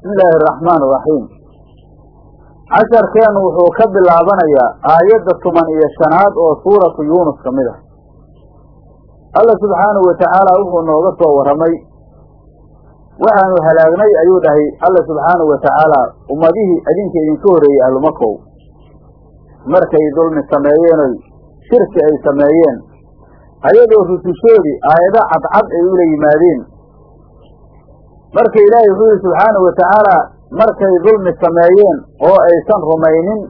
bismi illaahi araxmaan iraxiim casharkeenu wuxuu ka bilaabanayaa aayadda toban iyo shanaad oo suuratu yuunus ka mid ah. Alla subxaanahu watacaala wuxuu nooga soo warramay waxaanu halaagnay ayuu dhahay alla subxaanahu watacaala ummadihii adinka idinka horreeyey ahlumakow markay dulmi sameeyeenoy shirki ay sameeyeen ayadoo rusushoodii aayado cadcad ay ula yimaadeen marka ilaahay wuxuu yihi subxaanahu watacaala markay dulmi sameeyeen oo aysan rumaynin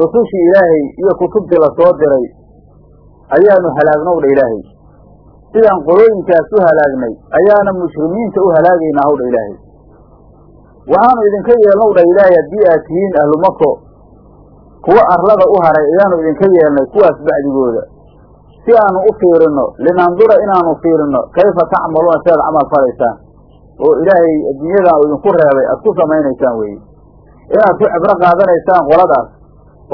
rusushii ilaahay iyo kutubtii la soo diray ayaanu halaagnow dha ilaahay. Sidaan qolooyinkaas u halaagnay ayaana mushrimiinta u halaagaynaa howdha ilaahay. Waxaanu idinka yeelnow dha ilaahay haddii aad tihiin ahlumako kuwa arlada u haray ayaanu idinka yeelnay kuwaas bacdigooda. Si aanu u fiirinno linandura inaanu fiirinno kayfa tacmaluuna si aad camal falaysaan oo ilaahay adduunyadan idinku reebay aad ku samaynaysaan weeye inaad ku cibro qaadanaysaan qoladaas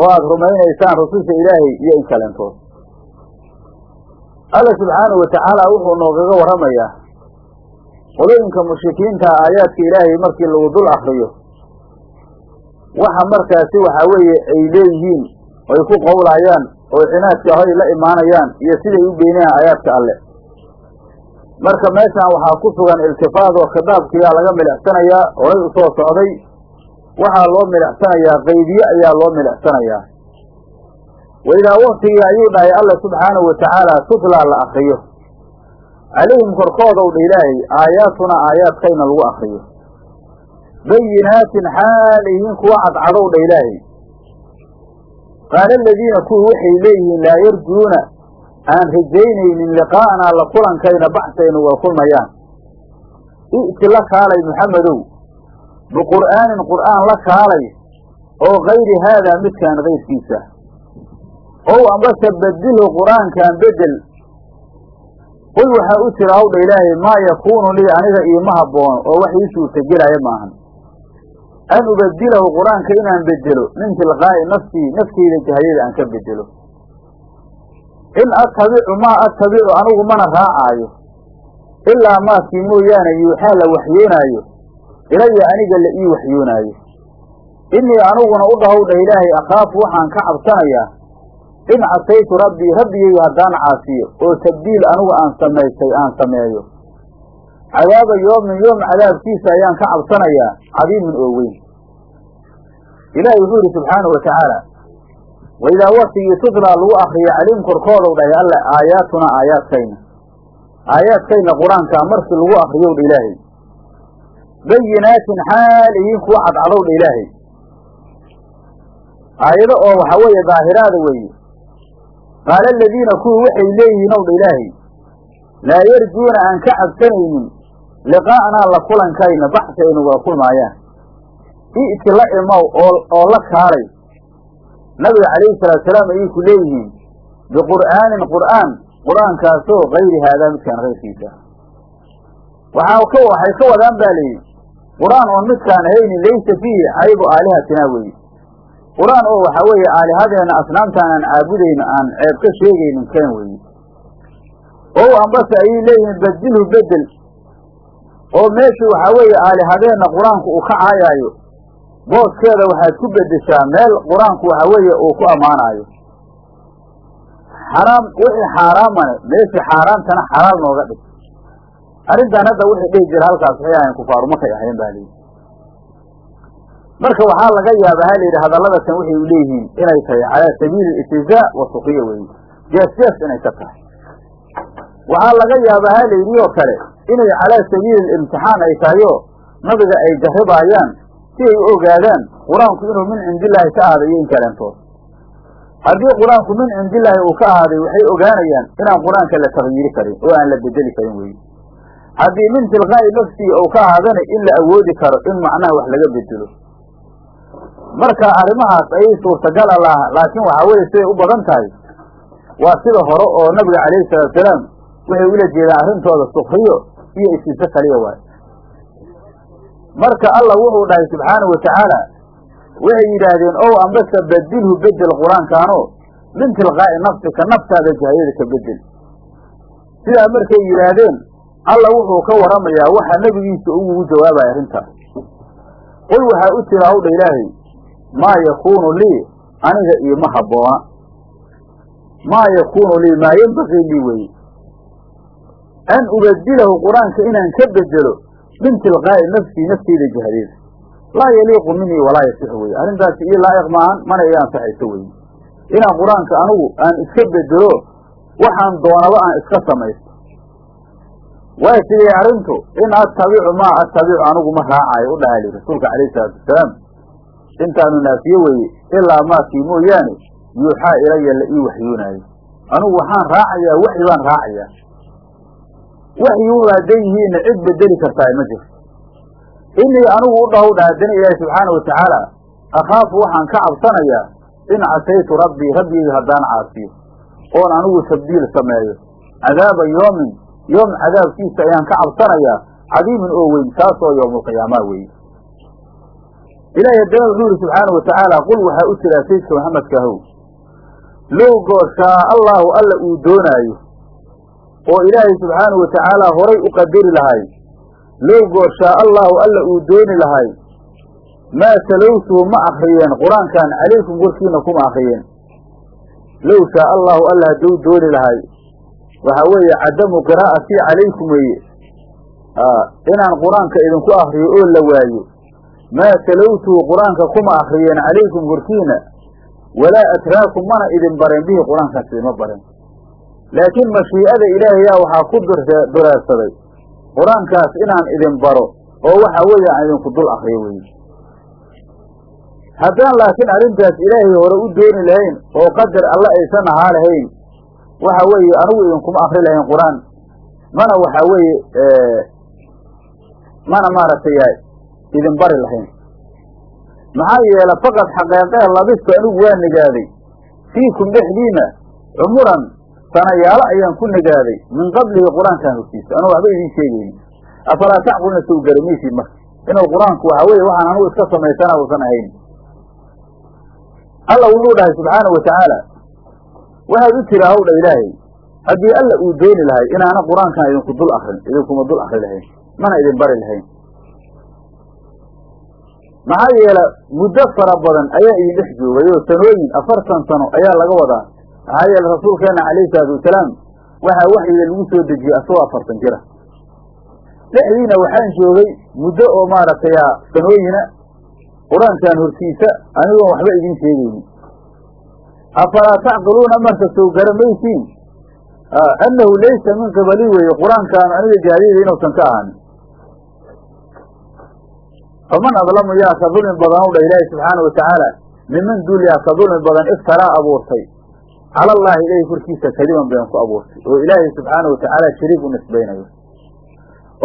oo aad rumaynaysaan rususha ilaahay iyo in kalentood. Alla subxaanahu watacaala wuxuu noogaga warramayaa qolooyinka mushrikiinta aayaadka ilaahay markii lagu dul akriyo waxa markaasi waxaa weeye ay leeyihiin oy ku qowlaayaan oo cinaadka hoy la imaanayaan iyo siday u beenayaan aayaadka alle marka meeshaan waxaa ku sugan iltifaad oo khitaabkiyaa laga milicsanayaa horay u soo socday waxaa loo milicsanayaa qaybiye ayaa loo milicsanayaa waidaa waktigii ayuu dhahay alla subxaanahu watacaala tutlaa la akriyo. Calayhim korkoodow dha ilaahay aayaatuna aayaadkayna lagu akriyo. Bayinaatin xaal yihiin kuwa cadcadow dha ilaahay qaala aladiina kuwii waxay leeyihiin laa yarjuuna aan rajaynaynin liqaa'anaa la kulankayna baxsaynu wada kulmayaan. I'ti la kaalay muxamedow biqur'aanin qur'aan la kaalay oo kayri haadaa midkaan kayrkiisa ow ambase bedilhu qur'aankan bedel qul waxaa u jira hawdha ilaahay maa yakuunu lii aniga iima habboon oo wax ii suurtagelaya maahan. An ubadilahu qur'aanka inaan bedelo min tilqaa'i nafsii nafteyda jahayada aan ka bedelo in attabicu maa attabicu anigu mana raacaayo. Ilaa maakii mooyaane yuuxaa la waxyoonaayo ilaya aniga la ii waxyoonaayo. Innii aniguna u dhahowdha ilaahay akhaafu waxaan ka cabsanayaa. In casaytu rabbii rabbigayga haddaan caasiyo oo tabdiil anigu aan samaystay aan sameeyo. Cadaaba yoomin yoom cadaabkiisa ayaan ka cabsanayaa cadiimin oo weyn. Ilaahay wuxuu yidhi subxaanahu watacaala waidaa waktigii tutlaa lagu akriyo calim korkoodow dhahay alle aayaatuna aayaadkayna aayaadkayna qur'aankaa markii lagu akriyow dha ilaahay bayinaatin xaal ihiin kuwa cadcadow dha ilaahay aayado oo waxaa weeye daahiraada weeye qaala aladiina kuwii waxay leeyihiin ow dha ilaahay laa yarjuuna aan ka cabsanaynin liqaa'naa la kulankayna baxsaynu wada kulmaayaan i'ti la imow oo la kaalay nabiga calayhi salaatusalaam ayay ku leeyihiin biqur'aanin qur'aan qur'aankaasoo kayri haadaa midkaan kayrkiisa waxaa ka waxay ka wadaan baa layidhi qur'aan oon midkaan ahaynin laysa fiihi caybu aalihatinaa weeye. Qur'aan oo waxaa weeye aalihadeena asnaamtaan aan caabudayno aan ceeb ka sheegaynin keen weeye. Ow ambase ayay leeyihiin bedilhu bedel. Oo meeshii waxaa weeye aalihadeenna qur'aanku uu ka caayaayo booskeeda waxaad ku bedeshaa meel qur'aanku waxa weeye uu ku ammaanaayo. Xaraam wixii xaaraamane meeshii xaaraamtana xalaal nooga dhig. Arrintan hadda wixii dhihi jira halkaas waxay ahayn kufaaru markay ahayn ba layidhi marka waxaa laga yaaba ha layidhi hadalladatan waxay u leeyihiin inay tahay calaa sabiili istihzaa wa sukiya weye jees jees inay ka tahay. Waxaa laga yaaba ha layidhi oo kale inay calaa sabiili imtixaan ay tahay nabiga ay jarribaayaan si ay u ogaadaan qur'aanku inuu min cindillaahi ka ahaaday iyo in kaleentood haddii qur'aanku min cindillaahi uu ka ahaaday waxay ogaanayaan inaan qur'aanka la takyiiri karin oo aan la bedeli karin weye haddii min tilqaa'i nafsii uu ka ahaadana in la awoodi karo in macnaha wax laga bedelo. Marka arrimahaas ayay suurtagal allah laakiin waxaa weeye siday u badan tahay. Waa sida hore oo nabiga calayhi salaatusalaam waxay ula jeedaan arrintooda sukriyo iyo isiise kaliya waay marka allah wuxuu dhahay subxaanahu watacaala waxay yidhaahdeen ow ambase bedilhu bedel qur'aankaano min tilqaa'i nafsika naftaada jahayada ka bedel sidaa markay yidhaahdeen alla wuxuu ka warramayaa waxa nebigiisa ugugu jawaabaya arrintaas qul waxaa u tira hawdha ilaahay maa yakuunu lii aniga iima habboona maa yakuunu lii maa yembaqii lii weeye an ubadilahu qur'aanka inaan ka bedelo min tilqaa'i nafsii nafteyda jahdeeda laa yaliiqu minii walaa yasixu weye arrintaasi io laa'iq maahan mana ii ansaxayso weye inaan qur'aanka anigu aan iska bedelo waxaan doonaba aan iska samaysto waa sidee arrintu in attabicu maa attabicu anigu ma raacayo u dhaha rasuulka calayhi salaatu wasalaam intaanu naafiye weeye ilaa maakii mooyaane yuuxaa ilaya la ii waxyoonaayo anigu waxaan raacayaa waxyi baan raacayaa waxyi hadday yihiinna cid bedeli kartaa ma jirto inii anigu u dhaw dha haddana ilaahi subxaana watacaala akhaafu waxaan ka cabsanayaa in casaytu rabbii rabbigayga haddaan caasiyo oon anigu tabdiil sameeyo. Cadaaba yoomin yoom cadaabkiisa ayaan ka cabsanayaa cadiimin oo weyn kaasoo yowmulqiyaamaa weeye ilaahi haddana wuxuu yihi subxaana watacaala qul waxaa u jiraa saydka maxamedka ahow low gooshaa allaahu alla uu doonaayo oo ilaahay subxaana watacaala horay u qadari lahay. Low gooshaa allaahu alla uu dooni lahay. Maa talowtuhu ma akriyeen qur'aankan calaykum korkiina kuma akriyeen low shaa allaahu alla hadduu dooni lahay. Waxaa weeye cadamu qiraa'atii calaykum weeye. Inaan qur'aanka idinku akriyo oo la waayo. Maa talowtuhu qur'aanka kuma akriyeen calaykum korkiina walaa atraakum mana idin bareen bihi qur'aankaas idima bareen laakiin mashii'ada ilaahayaa waxaa ku dureersaday qur'aankaas inaan idin baro oo waxa weeye aan idinku dul akriyo weye haddaan laakiin arrintaas ilaahay hore u dooni lahayn oo qadar alle aysan ahaa lahayn waxa weeye anigu idinkuma akri lahayn qur'aan. Mana waxa weeye mana maaragtay idin bari lahayn. Maxaa yeele faqad xaqeeqee labistu anigu waa nigaaday. Fiikum dhexdiina cumuran sanayaalo ayaan ku nigaaday min qablihi qur'aankan hortiisa. Anuu waxba idiin sheegayni afalaa tacquluna sow garamaysid marka inuu qur'aanku waxa weeye waxaan anigu iska samaysana uusan ahayn. Alla wuxuu dhahay subxaanau watacaala waxaad u tira hawdha ilaahay haddii alla uu dooni lahay inaana qur'aankan idinku dul akrin idinkuma dul akri lahayn mana idin bari lahayn. Maxaa yeele muddo fara badan ayaa idin dhex joogay oo sanooyin afartan sano ayaa laga wadaa maxaa yeele rasuulkeena calayhi salaatu wasalaam waxaa waxyiga lagu soo dejiyey asagoo afartan jira. Dhexdiina waxaan joogay muddo oo maaragtay sanooyina. Qur'aankan hortiisa anigoon waxba idiin sheegaynin. Afalaa tacqiluuna marka sow garamaysiin annahu laysa min qibali weeye qur'aankaan aniga jaadiyada inuusan ka ahaanin faman adlamu yaa ka dulmi badan u dha ilaahi subxaana watacaala miman duul ka dulmi badan iftaraa abuurtay cala allaahi ilaahi korkiisa kadiban been ku abuurtay oo ilaahay subxaana watacaala shariik u nisbaynayo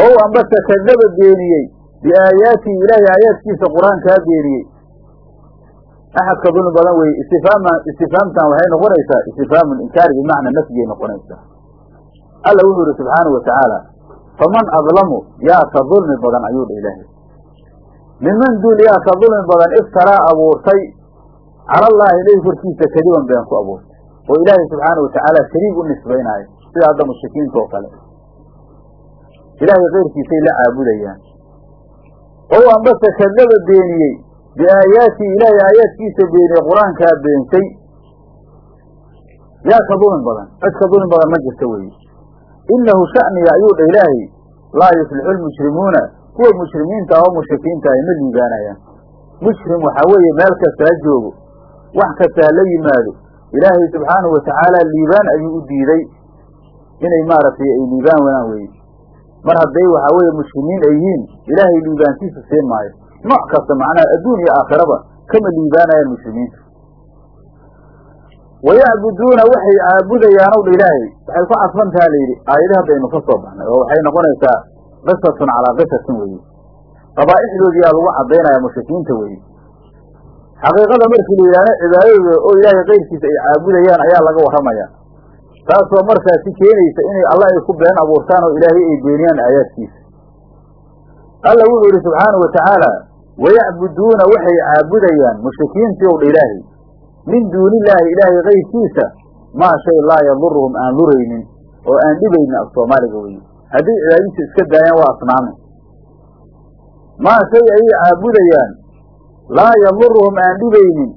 ow ambase kadaba beeniyey biaayaatihi ilaahay aayaadkiisa qur'aankaa beeniyey axadka dulmi badan weye istifaama istifaamtan waxay noqonaysaa istifhaamu inkaari bimacna nafyay noqonaysaa alla wuxuu yihi subxaana watacaala faman adlamu yaa ka dulmi badan ayuu dha ilaahay miman duul yaa ka dulmi badan iftaraa abuurtay cala allaahi ilahi korkiisa kadiban been ku abuurtay oo ilaahay subxaana watacaala shariig u nisbaynaayo sida hadda mushrikiinta oo kale. Ilaahay keyrkiisay la caabudayaan. Ow ambase kadaba beeniyey biaayaatihi ilaahay aayaadkiisa beeniyey qur'aankaa beensay yaa ka dulmi badan cid ka dulmi badan ma jirta weeye innahu sha'niga ayuu dha ilaahay laa yuflixu lmujrimuuna kuwa mushrimiinta oo mushrikiinta ay ma liibaanayaan. Mushrim waxaa weeye meel kasta ha joogo wax kasta ha la yimaado ilaahay subxaanahu watacaala liibaan ayuu u diiday. Inay maaragtay ay liibaan wanaan weye mar hadday waxaa weeye muslimiin ay yihiin ilaahay liibaantiisa siin maayo. Nooc kasta macnaha adduun iyo aakhiraba kama liibaanayaan muslimiinta wayacbuduuna waxay caabudayaan ow dha ilaahay. Waxay ku cadfantaha la yidhi aayadi haddaynu ka soo baxnay oo waxay noqonaysaa qisatun calaa qisatin weeye qabaa'ixdoodii yaa lagu caddaynaya mushrikiinta weeye xaqiiqada markii la yidhahdo cibaadadooda oo ilaahay keyrkiisa ay caabudayaan ayaa laga warramaya. Taasoo markaasi keenaysa inay alla ay ku been abuurtaan oo ilaahay ay beeniyaan aayaadkiisa. Alla wuxuu yidhi subxaanau watacaala wayacbuduuna waxay caabudayaan mushrikiintii ow dha ilaahay. Min duunillaahi ilaahay kayrkiisa maa shay laa yaduruhum aan luraynin oo aan dhibaynin af soomaaliga weye hadday cibaadadiisa iska daayaan waa asnaame. Maa shay ayay caabudayaan laa yaduruhum aan dhibaynin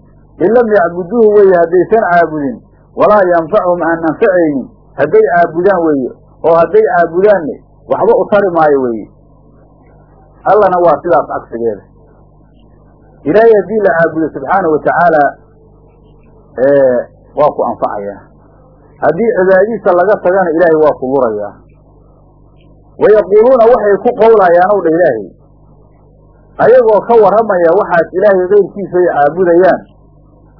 in lam yacbuduuhu weeye haddaysan caabudin walaa yanfacuhum aan anfacaynin hadday caabudaan weeye oo hadday caabudaanne waxba u tari maayo weeye. Allana waa sidaas cagsigeeda ilaahay haddii la caabudo subxaanahu watacaala waa ku anfacayaa haddii cibaadadiisa laga tagana ilaahay waa ku lurayaa wayaquuluuna waxay ku qowlayaan ow dha ilaahay ayagoo ka warramaya waxaas ilaahay keyrkiisa ay caabudayaan.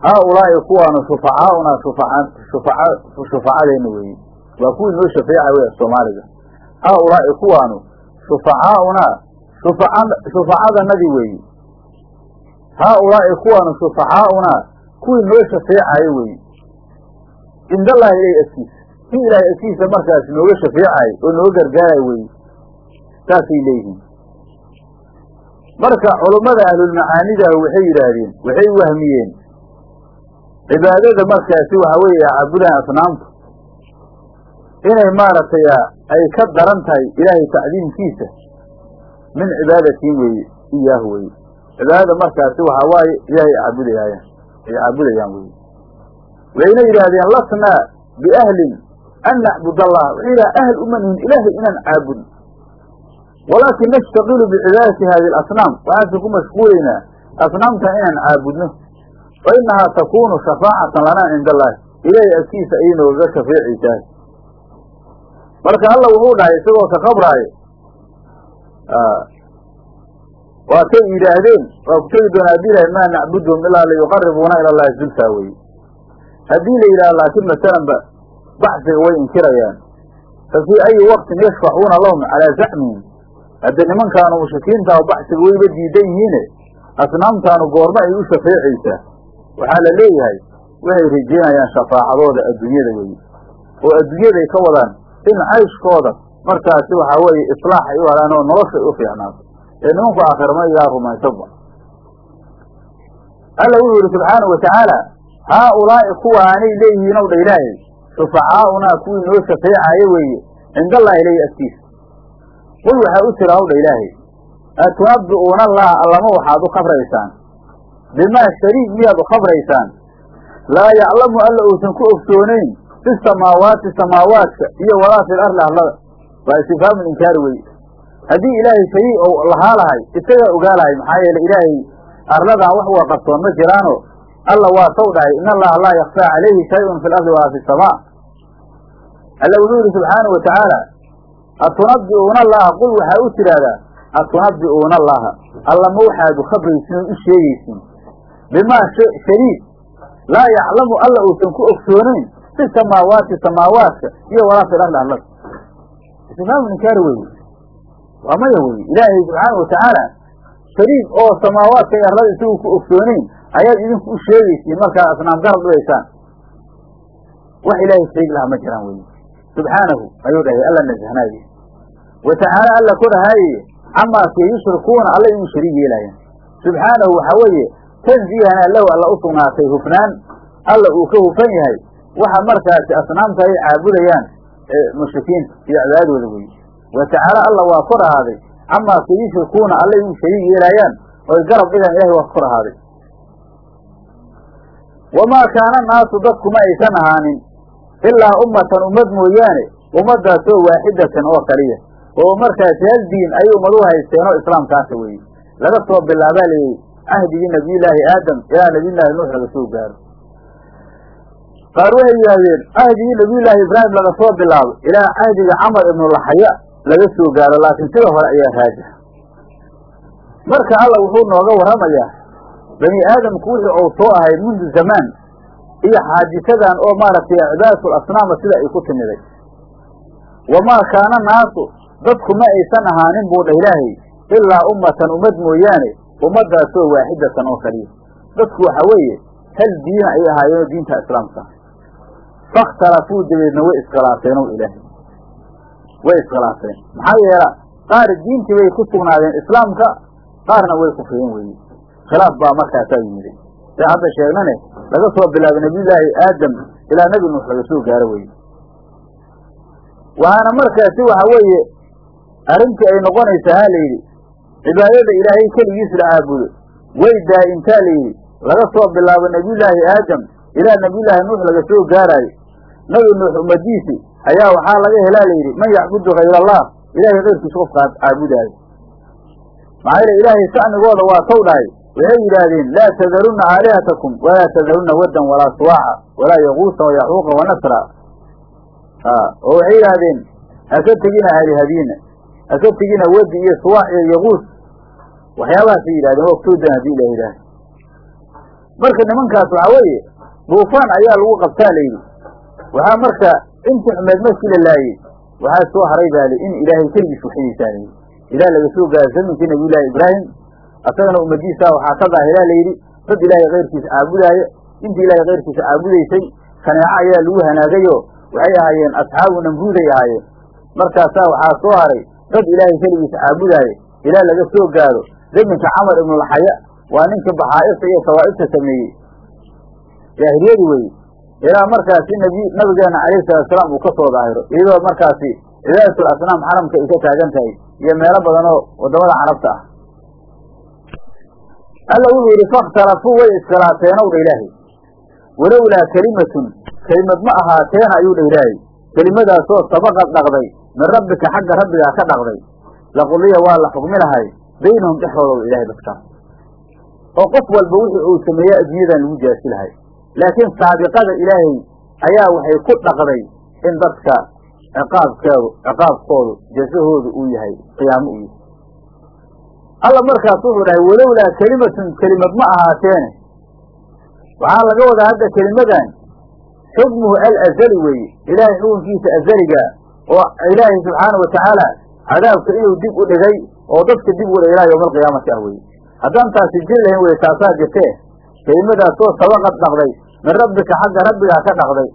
Haa ulaa'i kuwaanu shufacaauna shufaca shufacadeenna weeye waa kuwii noo shafeeca wey soomaaliga. Haa ulaa'i kuwaanu shufacaaunaa shufaca shufacadanadii weeye haa ulaa'i kuwaanu shufacaaunaa kuwii noo shafeecayo weeye cindallahi ilahi agtiisa si ilaahay agtiisa markaas nooga shafeecayo oo nooga gargaarayo weeye saasay leeyihiin marka culummada ahlulmacaanidah waxay yidhaahdeen waxay wahmiyeen cibaadada markaasi waxa weeye caabudaan asnaamtu inay maaragtay ay ka daran tahay ilaahay tacdiimkiisa. Min cibaadatiin weeye iyaahu weye cibaadada markaasi waxaa waaye ilaahay caabudayaayan ay caabudayaan weye wayna yidhaahdeen lasnaa biahlin an nacbud allah waxay yidhaha ahl uma nihin ilaahay inaan caabudno walaakin nashtaqilu bicibaadati hadi alasnaam waxaanse ku mashquulaynaa asnaamtan inaan caabudno fa inahaa takunu shafaacatan lanaa cinda allahi ilaahay agtiisa ayay noogaga shafeecaysahay marka alla wuxuu dhahay isagoo ka qabraayo waa kay yidhaahdeen waa ku tegi doonaa haddii lahay maa nacbuduhum ilaa liyuqaribuuna ila allahi zulfaa weye haddii la yidhaha laakiin masalanba baxsiga way inkirayaan fa fii ayi waqtin yashfacuuna lahum calaa zacmihim hadde nimankaanu mushrikiinta baxsiga wayba diidan yihiine asnaamtaanu goorma ay u shafeecaysaa. Waxaa la leeyahay waxay rajeynayaan shafaacadooda adduunyada weeye oo adduunyaday ka wadaan in cayshkooda markaasi waxaa weeye islaax ay u helaan oo noloshay u fiicnaato ee nimanku aakhirma igaa rumaysanba alla wuxuu yidhi subxaanau watacaala haa ulaa'i kuwa aanay leeyihiin ow dha ilaahay shufacaaunaa kuwii noo shafeecaayo weeye cindallahi ilahi agtiisa qul waxaa u tira hawdha ilaahay. Atunabbi'uuna allaha allama waxaad u khabraysaan. Bimaa shariik miyaad u khabraysaan. Laa yaclamu alla uusan ku ogsoonayn fi samaawaati samaawaadka iyo walaa fil arli arlada waa istifhaamu inkaari weye haddii ilaahay shariik ou lahaa lahay isagaa ogaa lahay maxaa yeele ilaahay arladan wax waa qarsoon ma jiraano alla waa saw dhahay in allaha laa yakfaa calayhi shayun fi lardi walaa fi samaa. Alla wuxuu yidhi subxaanau watacaala atunabbi'uuna allaha qul waxaa u tidhaahdaa atunabbi'uuna allaha allama waxaadu khabraysiin oo u sheegaysiin bimaa shariik laa yaclamu alla uusan ku ogsoonayn fi samaawaati samaawaadka iyo walaa fi lardi arlada istifhaamu inkaari weye waa maya weye ilaahay subxaana watacaala shariik oo samaawaadka iyo arlada isagu ku ogsoonayn ayaad idinku u sheegaysiin markaad asnaam garab dhigaysaan wax ilaahay shariik laha ma jiraan weye subxaanahu ayuu dhahay alla nasahnaaye wa tacaala alla korahaaye camaase yushrikuuna alla inuu shariik yeelaayaan subxaanahu waxaa weeye tanziihana lahu alla u sugnaatay hufnaan alla uu ka hufan yahay waxa markaasi asnaamta ay caabudayaan mushrikiinta iyo cibaadadooda weye wa tacaala alla waa kor ahaaday camaase yushrikuuna alla inuu shariik yeelaayaan oy garab dhigaan ilahay waa kor ahaaday wamaa kaana naasu dadkuma aysan ahaanin ilaa ummatan ummad mooyaane ummaddaasoo waaxidatan oo kaliya. Oo markaasi hal diin ay ummad u haysteenoo islaamkaasa weeye. Laga soo bilaabaa layidhi cahdigii nabiyullaahi aadam ilaa nabiyullaahi nuux laga soo gaaro. Qaar waxay yidhaahdeen cahdigii nabiyullaahi ibraahim laga soo bilaabo ilaa cahdiga camar ibnulaxaya laga soo gaaro laakiin sida hore ayaa raajix marka alla wuxuu nooga warramayaa bani aadamku wixii uu soo ahay mundu zamaan iyo xaadisadan oo maaragtay cibaadatul asnaama sida ay ku timiday. Wamaa kaana naasu dadku ma aysan ahaanin buu dha ilaahay ilaa ummatan ummad mooyaane ummaddaasoo waaxidatan oo kaliya. Dadku waxa weeye hal diina ay ahaayeenoo diinta islaamka. Fakhtalafuu dabeedna way iskhilaafeenow ilaahay. Way iskhilaafeen. Maxaa yeela qaar diintii bay ku sugnaadeen islaamka qaarna way kufriyeen weeye khilaaf baa markaasaa yimiday se hadda sheegnane laga soo bilaabo nabiyullaahi aadam ilaa nebi nuux laga soo gaaro weye waxaana markaasi waxa weeye arrintii ay noqonaysaa ha layidhi cibaadada ilaahay keligiis la caabudo way daa'intaa layidhi laga soo bilaabo nebiyullaahi aadam ilaa nebiyullaahi nuux laga soo gaaraayo. Nabi nuux ummadiisi ayaa waxaa laga helaa layidhi man yacbudu hayr allah ilaahay kayrkiisa qofka caabudaayo. Maxaa yeele ilaahay sha'nigooda waa tow dhahay waxay yidhaahdeen laa tadarunna aalihatakum walaa tadarunna waddan walaa suwaaca walaa yaquusa wayaxuuqa wanasra oo waxay yidhaahdeen haka tegina aalihadiina haka tegina wadi iyo suwaac iyo yaquus. Waxyaabahaasay yidhahdeen waktoodan haddii ilah yidhaah marka nimankaas waxaa weeye duufaan ayaa lagu qabtaa layidhi waxaa marka intii xumeed markii la laayey waxaa soo haray baali in ilaahay keligiis waxidaysaa layidhi ilaa laga soo gaaray zaminkii nabiyullaahi ibraahim asagana ummadiisa waxaa ka daahilaa layidhi dad ilaahay kayrkiisa caabudaaya intii ilaahay kayrkiisa caabudaysay kaneeco ayaa lagu hanaagayo waxay ahaayeen asxaabu namruuday ahaayeen. Markaasaa waxaa soo haray dad ilaahay keligiisa caabudaaya ilaa laga soo gaaro zaminka camar ibnulxaya waa ninka baxaa'irta iyo sawaa'ibta sameeyey. Jaahiliyadi weye ilaa markaasi nabi nabigeena calayhi salaatusalaam uu ka soo daahiro iyadoo markaasi cibaadatul asnaam xaramka ay ka taagan tahay iyo meelo badan oo waddamada carabta ah alla wuxuu yidhi fakhtalafuu way iskhilaafeenow dha ilaahay. Walowlaa kelimatun kelimad ma ahaateena ayuu dha ilaahay. Kelimadaasoo sabaqad dhaqday min rabbika xagga rabbigaa ka dhaqday. Laquliya waa la xugmi lahay baynahum dhexdooda ilahay dadkaas oo qof walba wixii uu sameeya adduunyadan lagu jaasi lahay. Laakiin saabiqada ilaahay ayaa waxay ku dhaqday in dadka ciqaabkeedu ciqaabkoodu jasahoodu uu yahay qiyaamo uu yahay alla markaas wuxuu dhahay walowlaa kelimatun kelimad ma ahaateene waxaa laga wadaa hadda kelimadan xukmuhu alazali weeye. Ilaahay xukunkiisa azaligaa oo ilaahay subxaanau watacaala cadaabka inuu dib u dhigay oo dadka dib uga ilaa yowma alqiyaamati ah weye haddaan taasi jiri lahayn weye taasaa jirtee kelimadaasoo sabaqad dhaqday min rabbika xagga rabbigaa ka dhaqday.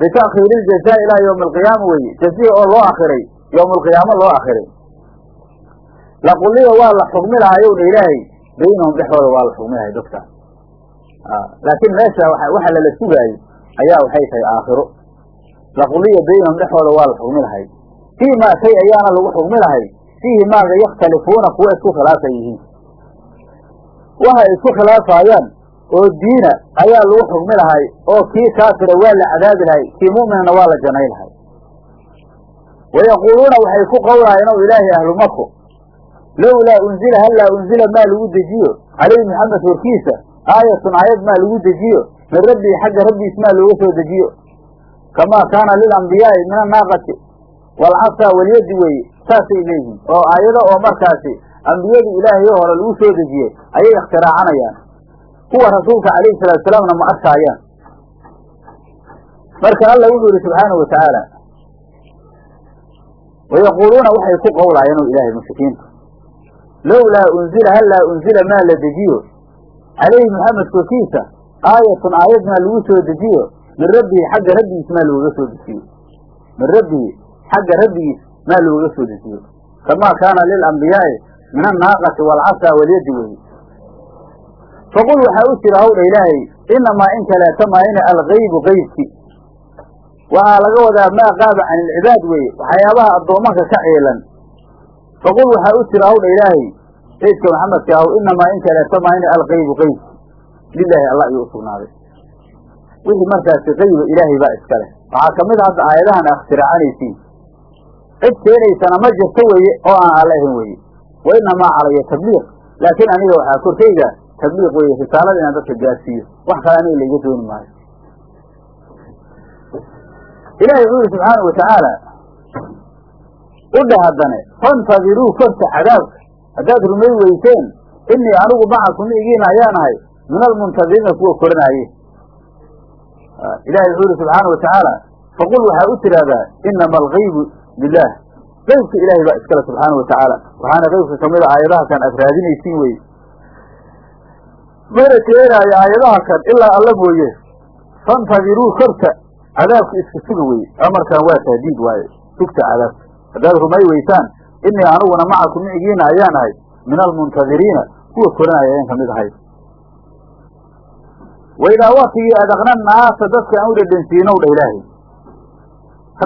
Bita'khiiri iljazaa ilaa yowmi alqiyaama weeye. Jazihi oo loo akhiray yowma alqiyaamo loo akhiray laquliya waa la xugmi lahayow dha ilaahay baynahum dhexdooda waa la xugmi lahay dadkaas laakiin meesha waxa lala sugaayey ayaa waxay tahay aakhiro. Laquliya baynahum dhexdooda waa la xugmi lahay fii maa shay ayaana lagu xugmi lahay fiihi maaga yakhtalifuuna kuwa isku khilaafay yihiin. Waxa isku khilaafaayaan oo diina ayaa lagu xugmi lahay oo kii kaafira waa la cadaabi lahay kii mu'minna waa la janay lahay. Wayaquuluuna waxay ku qowlaayeen ow ilaahay ahlu mako lowlaa unzila hallaa unzila maa lagu dejiyo? Calayhi maxamed horkiisa aayatun aayad maa lagu dejiyo? Min rabbii xagga rabbiis maa looga soo dejiyo? Kamaa kaana lilambiyaai min annaaqati. Walcasaa walyadi weeye saasay leeyihiin. Oo aayado oo markaasi ambiyadii ilaahayoo hore lagu soo dejiyey ayay ikhtiraacanayaa kuwa rasuulka calayhi salaatusalaamna ma arkaayaan marka alla wuxuu yidhi subxaanahu watacaala wayaquuluuna waxay ku qowlaayeen oo ilaahay mushrikiintu lowlaa unzila hallaa unzila maa la dejiyo calayhi maxamed korkiisa aayatun aayad maa lagu soo dejiyo min rabbihi xagga rabbigiis maa looga soo dejiyo min rabbihi xagga rabbigiis maa looga soo dejiyo kamaa kaana lilambiyaai min annaaqati waalcasaa walyadi weye faqul waxaa u jira hawdha ilaahay inamaa in kaleeta maayna algaybu qaybki waxaa laga wadaa maa qaaba can ilcibaad weeye waxyaabaha addoomanka ka ciilan faqul waxaa u jira hawdha ilaahay saydka maxamedka aw inamaa in kaleeta maayna algaybu qaybki lilaahi allah ayuu usugnaaday wixii markaasi qayba ilaahay baa iska leh waxaa ka mid a hadda aayadahan ikhtiraacanaysii cid keenaysana ma jirto weeye oo aan alla ahayn weeye wa inamaa calaya tabliiq laakiin aniga waxaa korkayga tabliiq weeye risaalada inaan dadka gaarsiiyo wax kale aniga laiga dooni maayo ilahi wuxuu yihi subxaana watacaala dheh haddane fantadiruu korta cadaabka haddaad rumay weyseen inii anigu macakum igiina ayaan ahay min almuntadiriina kuwa koranaaye ilahi wuxuu yihi subxaana watacaala faqul waxaa u tidhaahdaa inama algaybu lilah qaybka ilaahay baa iskale subxaana watacaala waxaana qaybka kamida aayadaha kan aad raadinaysiin weye mana keenaayo aayadaha kan ilaa alla mooye fantadiruu korta cadaabka iska suga weye amarkan waa tahdiid waaye sugta cadaabka haddaad rumay weysaan inii aniguna macakum micigiina ayaan ahay min almuntadiriina kuwa koranaya ayaan ka mid ahay waidaa waktigii adaqna naasa dadka aan u dhedhensiinow dha ilaahay.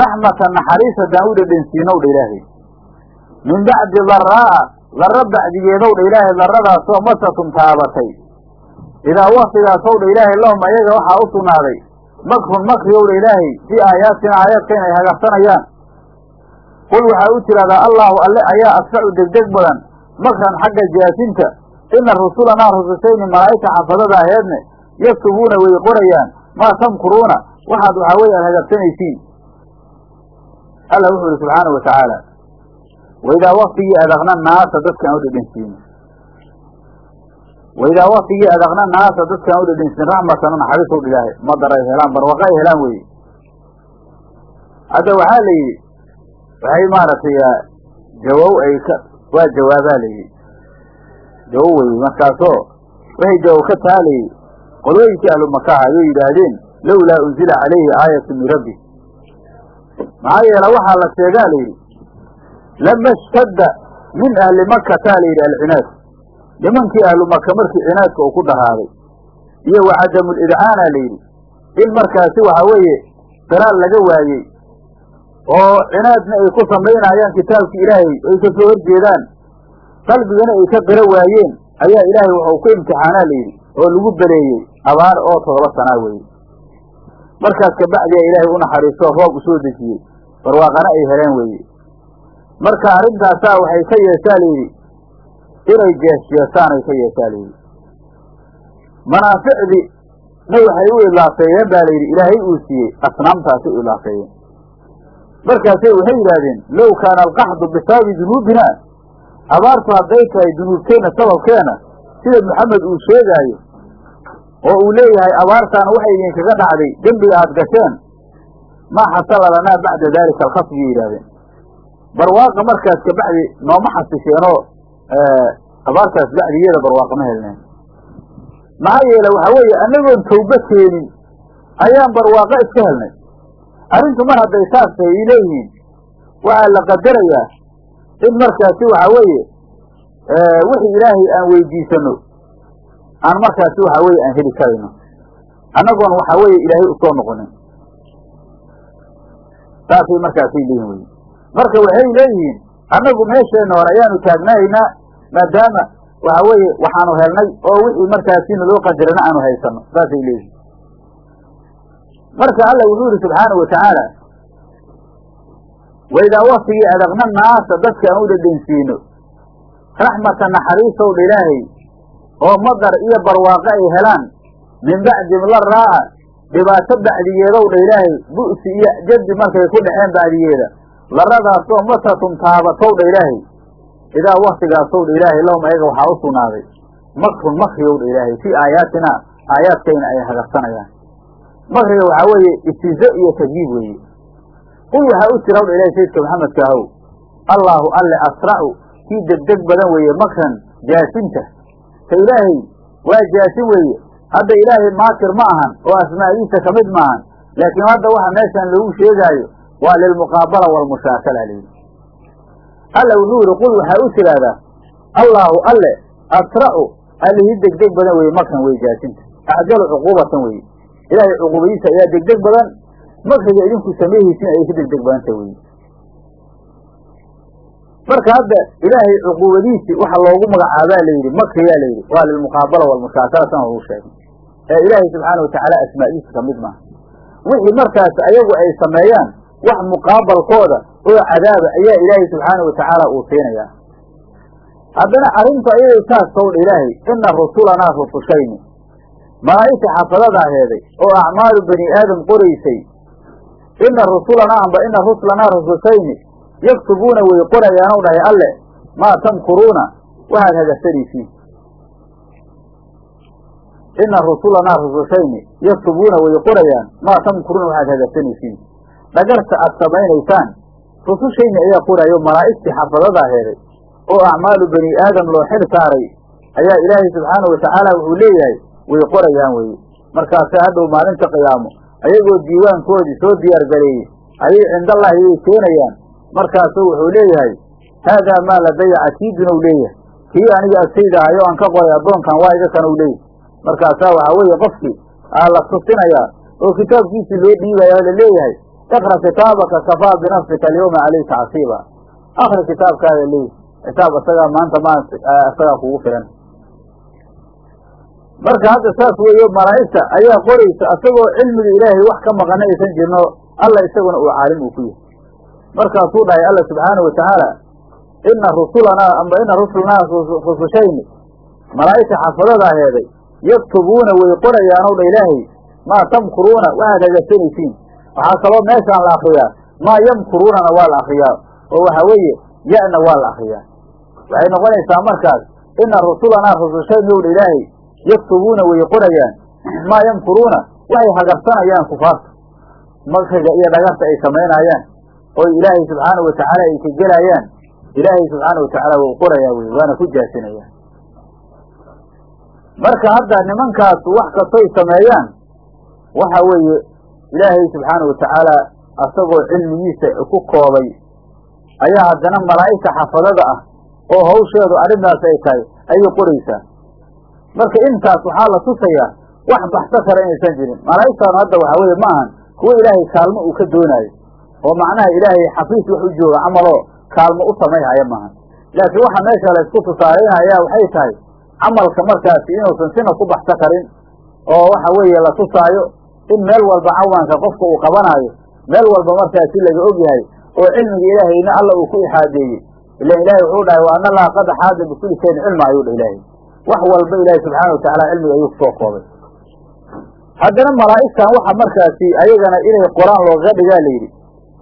Raxmatan naxariis haddaan u dhedhensiinow dha ilaahay. Min bacdi daraa'a darro bacdigeedow dha ilaahay darradaasoo masatum taabatay. Idaa waktigaasow dha ilaahay lahum ayaga waxaa u sugnaaday makrun makriyow dha ilaahay fii aayaatina aayaadkayna ay hagafsanayaan qul waxaa u tidhahdaa allaahu alle ayaa asfacu degdeg badan makran xagga jaasinta ina rusulanaa rususayni malaa'igta xafadada aheedne yaktubuuna way qorayaan maa tamkuruuna waxaad waxaa weye aad hagafsanaysiin alla wuxuu ihi subxaanau watacaala waidaa waktigii adaqna naasa dadkaan u dhedhensiino waidaa waktigii adaqna naasa dadkaan u dhedhensiin raxmatan naxariisow ilaahay madar ay helaan barwaaqo ay helaan weye hadda waxaa la yidhi waxay maaragtay jawow ay ka waa jawaabaa la yidhi. Jawow weye markaasoo waxay jawow ka taalayey qolooyinkii ahlu makaha ayay yidhaahdeen lowlaa unzila calayhi aayatu min rabbi maxaa yeele waxaa la sheegaa la yidhi lama ishtadda min ahli makataa la yidhi alcinaad. Nimankii ahlu maka markii cinaadka uu ku dhahaaday iyo wa cadamulidcaana la yidhi. In markaasi waxaa weeye qiraal laga waayey oo cinaadna ay ku samaynayaan kitaabkii ilaahay ay ka soo horjeedaan. Qalbigana ay ka qiro waayeen. Ayaa ilaahay waxau ku imtixaanaa la yidhi oo lagu beleeyey abaar oo todoba sanaa weeye. Markaas kabacdi a ilaahay u naxariisto roob u soo dejiyey. Barwaaqana ay heleen weeye. Marka arrintaasaa waxay ka yeeshaa layidhi inay jeesjeesaan ay ka yeeshaa layidhi manaaficdii na waxay u ilaafeeyeen baa layidhi ilaahay uu siiyey asnaamtaasay u ilaafeeyeen markaasay waxay yidhaahdeen low kaana alqaxdu bisababi dunuubina abaartu hadday tahay dunuubteenna sababkeena sida maxamed uu sheegaayo oo uu leeyahay abaartaana waxay idinkaga dhacday dembiga aad gasheen maa xasala lanaa bacda daalika alkhasbiyay yidhahdeen barwaaqa markaas kabacdi nooma xasisheenoo abaartaas bacdigeeda barwaaqa ma helneen. Maxaa yeele waxa weeye annagoon tawba keenin ayaan barwaaqo iska helnay arrintu mar hadday saas ay leeyihiin. Waxaa la qadarayaa in markaasi waxa weeye wixii ilaahay aan weydiisano aan markaasi waxa weye aan heli karayno. Annagoon waxa weeye ilaahay u soo noqonin. Saasay markaasay leeyihiin wey marka waxay leeyihiin annagu meesheenna hore ayaanu taagnahaynaa maadaama waxa weeye waxaanu helnay oo wixii markaasi naloo qadarana aanu haysano. Saasay leeyihiin marka alla wuxuu yihi subxaanau watacaala waidaa waktigii adaqna naasa dadka aan u dhedhensiino raxmata naxariisow dha ilaahay oo madar iyo barwaaqo ay helaan min bacdi la raa'a dhibaato bacdigeedow dha ilaahay bu'si iyo jaddi markay ku dhaceen bacdigeeda laradaasoo masatum taabatow dha ilaahay idaa waktigaasow dha ilaahay lahum ayaga waxaa u sugnaaday makrun makriyow dha ilaahay fii aayaatina aayaadkayna ay hagabsanayaan makriga waxaa weeye istizo iyo tadyiib weeye. Qul waxaa u jira w dha ilahay sayidka maxamedka ahow allaahu alle asracu kii degdeg badan weeye makran jaasinta ka ilaahay waa jaasin weeye. Hadda ilaahay maakir ma ahan oo asmaadiisa ka mid maahan laakiin hadda waxa meeshan lagu sheegaayo waa lilmuqaabala waalmushaakala layidhi alla wuxuu yihi qul waxaa u tidhaahdaa allaahu alle asracu allihii degdeg badan weeye makran weye jaasinta acjalu cuquubatan weeye ilaahay cuquubadiisa ayaa degdeg badan makriga idinku sameehaysin ayay ka degdeg badanta weye marka hadda ilaahay cuquubadiisii waxa loogu magacaabaa layidhi makriyaa layidhi waa lilmuqaabala waalmushaakala sana lagu sheegay. Ee ilaahay subxaana watacaala asmaadiisa ka mid maaha. Wixii markaas ayagu ay sameeyaan wax muqaabalkooda oo cadaaba ayaa ilaahay subxaana watacaala uu siinayaa. Haddana arrintu ayaday saas towdha ilaahay ina rusulanaa rusushayni malaa'igta xafadada aheeday oo acmaalu bani aadam qoraysay. Ina rusulanaa amba ina rusulanaa rusushayni yaktubuuna way qorayaanow dhahay alle maa tamkuruuna? Waxaad hagafsanaysiin ina rusulanaa rusushayni yaktubuuna way qorayaan maa tamkuruuna? Waxaad hagafsanaysiin dhagarta aad samaynaysaan rusushayni ayaa qoraayo malaa'igtii xafadada aheeday oo acmaalu bani aadam loo xil saaray. Ayaa ilaahay subxaana watacaala wuxuu leeyahay way qorayaan weye markaase hadhow maalinta qiyaamo ayagoo diiwaankoodii soo diyaargareeyey ayay cindallahi way keenayaan markaasuu wuxuu leeyahay haadaa maa ladaya catiidun ou leeyahay. Kii aniga agtayda ahayo aan ka qoray addoonkan waa iga kan ou leeyahay. Markaasaa waxaa weeye qofkii aa la tusinayaa oo kitaabkiisii loo dhiibaya la leeyahay. Iqra kitaabaka kafaa binafsika alyawma calayka casiiba. Akri kitaabkaada leeyahy xisaab isagaa maanta ma isagaa kugu filan marka hadda saas weeyo malaa'igta ayaa qoraysa asagoo cilmiga ilaahay wax ka maqana aysan jirno alla isaguna uu caalim uu ku yahay. Markaasuu dhahay alla subxaanahu watacaala ina rusulanaa amba ina rusulnaa rusushayni malaa'igta xafadada aheeday yaktubuuna way qorayaan ow dha ilaahay maa tamkuruuna waxaad hagaasanaysiin waxaa kaloo meeshaan la akriyaa maa yamkuruunana waa la akriyaa oo waxa weeye ya'na waa la akriyaa waxay noqonaysaa markaas ina rusulanaa rusushayni ow dha ilaahay yaktubuuna way qorayaan maa yamkuruuna waxay hagarsanayaan kufaarta makriga iyo dhagarta ay samaynayaan oo ilaahay subxaanahu watacaala ay ka gelayaan ilaahay subxaanahu watacaala waa u qorayaa wey waana ku jaasinayaan marka hadda nimankaas wax kastoy sameeyaan waxa weeye ilaahay subxaanahu watacaala asagoo cilmigiisa ku koobay ayaa haddana malaa'igta xafadada ah oo hawsheedu arrintaas ay tahay ayay qoraysaa marka intaas waxaa la tusayaa wax baxso kale inaysan jirin. Malaa'igtaanu hadda waxaa weeye ma ahan kuwo ilaahay kaalmo uu ka doonaayo oo macnaha ilaahay xafiis wax u jooga camaloo kaalmo u samayhaya maahan laakiin waxa meesha laysku tusaalaynaya waxay tahay camalka markaasi inuusan sina ku baxso karin oo waxa weeye la tusaayo in meel walba cawanka qofka uu qabanaayo meel walba markaasi laga og yahay oo cilmiga ilaahayna alla uu ku ixaadeeyey. Ilan ilahay wuxuu dhahay wa ana allaha qad axaada bikulli shayin cilma ayuu dha ilaahay wax walba ilaahay subxaana watacaala cilmiga ayuu ku soo koobay haddana malaa'igtan waxa markaasi ayagana inay qoraan loogaga dhigaa layidhi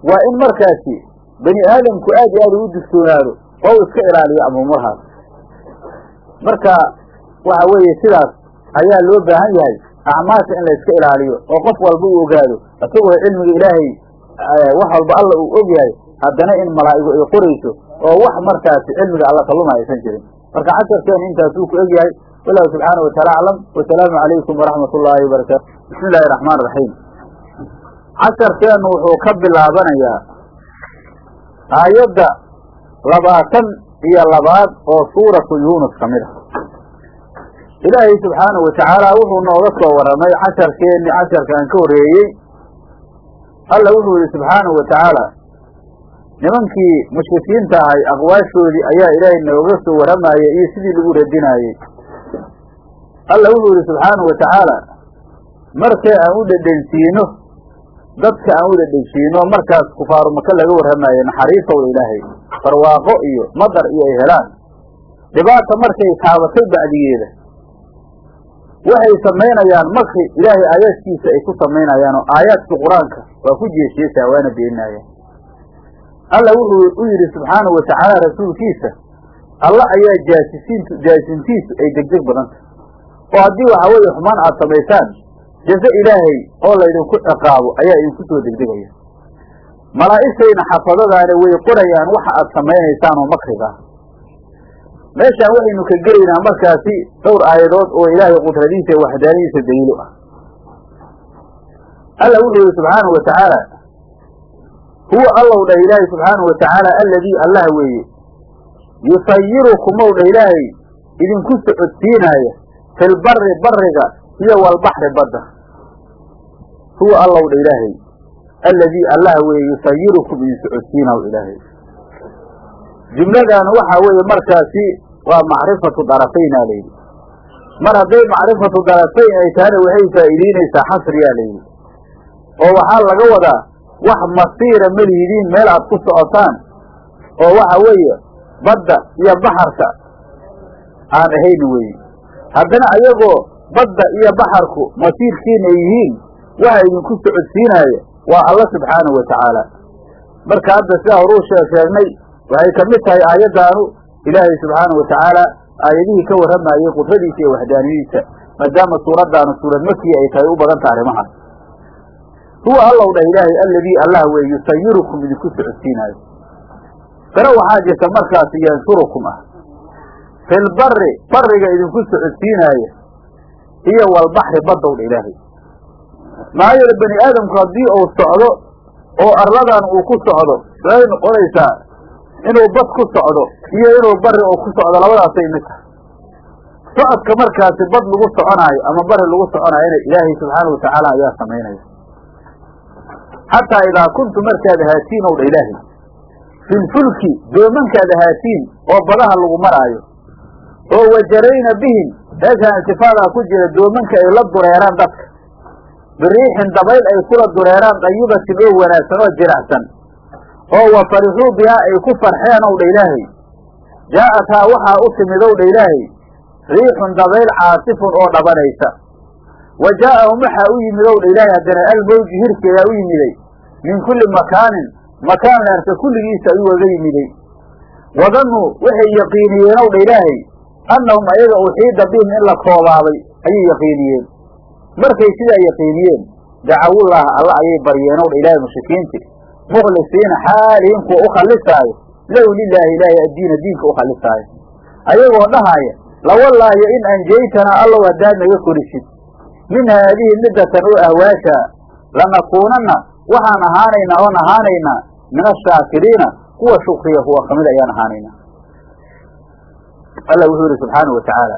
waa in markaasi bani aadamku aad iyo aad ugu digtoonaado oo iska ilaaliyo amuumurhaas marka waxa weeye sidaas ayaa loo baahan yahay acmaasha in layska ilaaliyo oo qof walba uu ogaado isagoo cilmiga ilaahay wax walba alla uu og yahay haddana in malaa'igu ay qorayso oo wax markaasi cilmiga alla kaluma aysan jirin marka casharkeenu intaasuu ku egyahay. Wallahu subxaanahu wataala aclam wasalaamu calaykum waraxmat ullaahi wabarakaatu bismi illaahi raxmaan raxiim casharkeenu wuxuu ka bilaabanayaa aayadda labaatan iyo labaad oo suuratu yuunus ka mid ah. Ilaahay subxaanahu watacaala wuxuu nooga soo warramay casharkeenni casharkan ka horreeyey. Alla wuxuu yihi subxaanahu watacaala nimankii mushrikiinta ahay aqwaashoodii ayaa ilaahay nooga soo warramaayay iyo sidii lagu radinaayey alla wuxuu yihi subxaanahu watacaala markii aan u dhedhensiino dadka aan u dhedhensiino markaas kufaaru maka laga warramaaye naxariisowda ilaahay barwaaqo iyo madar iyo ay helaan. Dhibaata markay taabatay bacdigeeda. Waxay samaynayaan makri ilaahay aayaadkiisa ay ku samaynayaan oo aayaadkii qur'aanka waa ku jeesjeesaa waana beenaayaan alla wuxuu u yidhi subxaanahu watacaala rasuulkiisa alla ayaa jaasisiintu jaasintiisu ay degdeg badanta oo haddii waxa weeye xumaan aad samaysaan jaze ilaahay oo laydinku ciqaabo ayaa idinku soo degdegaya. Malaa'igtayna xafadadaana way qorayaan waxa aad samaynaysaan oo makriga. Ah meeshaan waxaynu ka gelaynaa markaasi dhowr aayadood oo ilaahay qudradiisa iyo waxdaanidiisa daliilo ah. Alla wuxuu yihi subxaanahu watacaala huwa allow dha ilaahay subxaanahu watacaala alladii allah weeye. Yusayirukumow dha ilaahay idinku socodsiinaaya filbari bariga iyo walbaxri badda. Huwa allow dha ilaahay alladii allah weeye yusayirukum idin socodsiinaw ilaahay jumladan waxa weeye markaasi waa macrifatu darafayna layidhi. Mar hadday macrifatu darafayn ay tahana waxay faa'iideynaysaa xasriyaa layidhi. Oo waxaa laga wadaa wax masiira ma lihidiin meel aad ku socotaan. oo waxa weeye badda iyo baxarka aan ahayn weeye. Haddana ayagoo badda iyo baxarku masiirkiina ay yihiin waxa idinku socodsiinaaya waa alla subxaanahu watacaala marka hadda sidaa horuu shee sheegnay waxay ka mid tahay aayaddaanu ilaahay subxaanahu watacaala aayadihii ka warramayey qudradiisa iyo waxdaaniyadiisa maadaama suuraddaanu suurad makiya ay tahay u badan taha arrimahaas huwa allow dhah ilaahay alladii allah weeye yusayirukum idinku socodsiinaayo. Qiro waxaa jirta markaasi yansurukum ah. Filbari bariga idinku socodsiinaaya iyo walbaxri baddow dha ilaahay. Maxaa yeele bani aadamku haddii uu socdo oo arladan uu ku socdo waxay noqonaysaa inuu bad ku socdo iyo inuu bari uu ku socdo labadaasay mid tahay. Socodka markaasi bad lagu soconaayo ama bari lagu soconaayona ilaahay subxaanahu watacaala ayaa samaynaya xataa idaa kuntu markaad ahaatiin ow dha ilaahay filfulki doomankaad ahaatiin oo badaha lagu maraayo. Oo wajarayna bihim meeshaan iltifaadaa ku jira doomanka ay la dureeraan dadka. Biriixin dabayl ay kula dureeraan dayibatin oo wanaagsan oo jiracsan oo wa farixuu bihaa ay ku farxeen ow dha ilaahay. Jaa'athaa waxaa u timid ow dha ilaahay riixun dabayl caasifun oo dhabanaysa. Wa jaa'ahum waxaa u yimid ow dha ilaahay haddana almawji hirki ayaa u yimiday min kulli makaanin makaan leerka kulligiisa ayuu oga yimiday wadannuu waxay yaqiiniyeen ow dha ilaahay annahum ayaga uxiida bihim in la koobaabay ayay yaqiiniyeen. Markay sidaa yaqiiniyeen dacawullaaha alla ayay baryeen ow dha ilaahay mushrikiinti mukhlisiina xaalihin kuwa u khallisaayo lahu lilaahi ilaahay addiina diinka u ayagoo dhahaaya lawallaahiyo in anjaytanaa allow haddaad naga korisid. Min haadihi middatan oo ahwaasha lanakuunanna waxaan ahaanaynaa oon ahaanaynaa min ashaakiriina kuwa shukriya kuwa ka mid ayaan ahaanaynaa alla wuxuu yihi subxaanau watacaala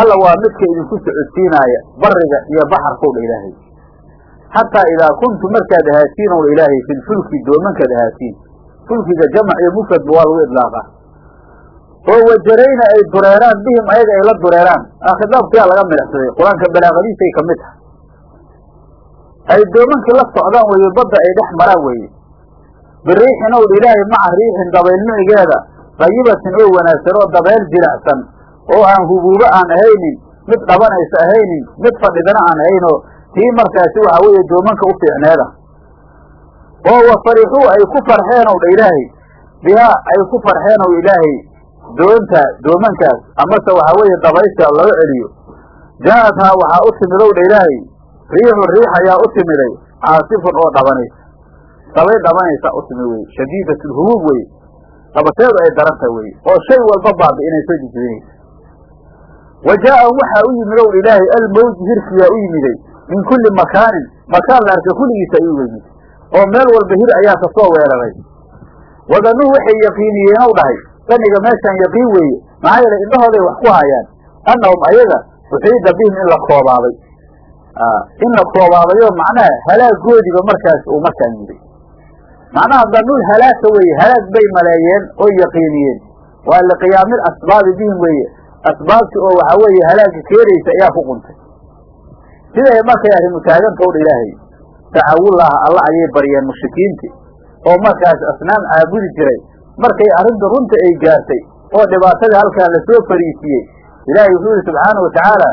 alla waa midka idinku socodsiinaaya bariga iyo baxarkow ilaahay. Xataa idaa kuntum markaad ahaatiin ow dha ilaahay filfulki doomankaad ahaatiin fulkiga jamac iyo mufradba waa lagu idlaaqa oo wajarayna ay dureeraan bihim ayaga ay la dureeraan. Khitaabkiyaa laga midhsaday qur'aanka balaaqadiisay ka mid tahay ay doomankii la socdaan weeye badda ay dhex maraan weeye. Biriixin ow dha ilaahay maca riixin dabayl micigeeda oo wanaagsan oo dabayl jiracsan oo aan hubuubo aan ahaynin mid dhabanaysa ahaynin mid fadhidana aan ahaynoo tii markaasi waxaa weeye doomanka u fiicneeda. Oo wa farixuu ay ku farxeen ow ilaahay. Bihaa ay ku farxeen ow ilaahay. Doonta doomankaas amase waxaa weeye dabaysha laga celiyo. Jaa'athaa waxaa u timid ow ilaahay riixun riix ayaa u timiday caasifun oo dhabanaysa dabayl dhabanaysa u timid weye shadiidat lhubuub weye qabateedu ay daranta weye oo shay walba baabi'inayso jijibinaysa wa jaa'ahum waxaa u yimid ow ilaahay almawji hirkiyaa u yimiday min kulli makaanin makaan la arka kulligiisa ayuu yimid oo meel walba hir ayaa ka soo weeraray. Wadanuhu waxay yaqiiniyeen ow dhahay daniga meeshaan yaqiin weeye maxaa yeele indhahooday wax ku hayaan annahum ayaga uxiida bihim in la koobaabay in la koobaabayo macnaha halaagoodiba markaas uu markaan yiday macnaha danuul halaagka weeye halaag bay maleeyeen oo yaqiiniyeen. Waa liqiyaamil asbaabi bihim weeye. Asbaabti oo waxaa weeye halaagga keenaysa ayaa ku quntay. Siday markay arrimu taaganta odha ilaahay. Tacawullaaha alla ayay baryeen mushrikiinti oo markaas asnaam caabudi jiray. Markay arrinta runta ay gaartay oo dhibaatadii halkaa la soo fariisiiyey ilaahay wuxuu yihi subxaana wa tacaala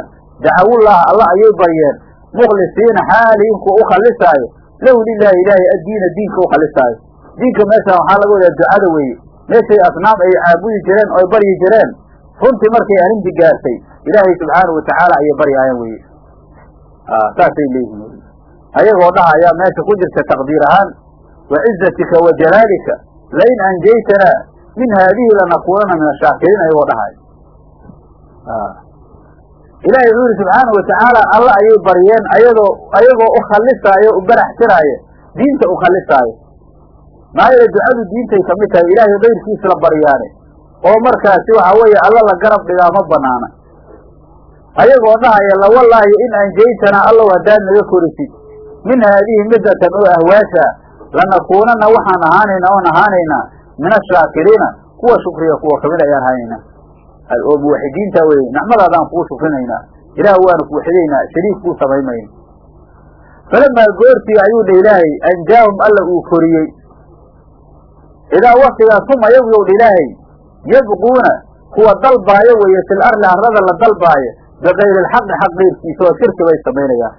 dacawullaaha alla ayay baryeen mukhlisiina xaalihin kuwa u khallisaayo lahu lilaahi ilaahay addiina diinka u khallisaayo diinka meeshaan waxaa laga wadaa ducada weeye meeshay asnaam ay caabudi jireen oo ay baryi jireen runtii markay arrintii gaartay ilaahay subxaanau watacaala ayay baryaayaan weye saasay leeyihiin ayagoo dhaha ayaa meesha ku jirta taqdiir ahaan wa cizatika wa jalaalika lain anjaytanaa min haadihi lanakuunana min ashaakiriin ayagoo dhahay ilaahay wuxuu yihi subxaana watacaala alla ayay baryeen ayadoo ayagoo u khallisaayo u barax tiraaya diinta u khallisaayo maxaa yeele ducadu diintay ka mid tahay ilaahay kayrkiis la baryaane. Oo markaasi waxaa weeye alla la garab dhigaa ma banaana. Ayagoo dhahaya lawallaahi in anjaytanaa allow haddaad naga korisid. Min haadihi middatan oo ahwaasha lanakuunana waxaan ahaanaynaa oon ahaanaynaa min ashaakiriina kuwa shukriga kuwa ka mid ayaan ahaanaynaa oo muwaxidiinta weye nicmadaadaan kuu shukrinaynaa ilaah waanu kuwaxidaynaa shariik kuu samaymayno falamaa goortii ayuu dha ilaahay anjaahum alla uu koriyey. Idaa waktigaas hum ayagu yow dha ilaahay yabquuna kuwa dalbaayo weeye fil arli arlada la dalbaayo bikayri alxaqi xaq keyrkiisa oo shirki bay samaynayaan.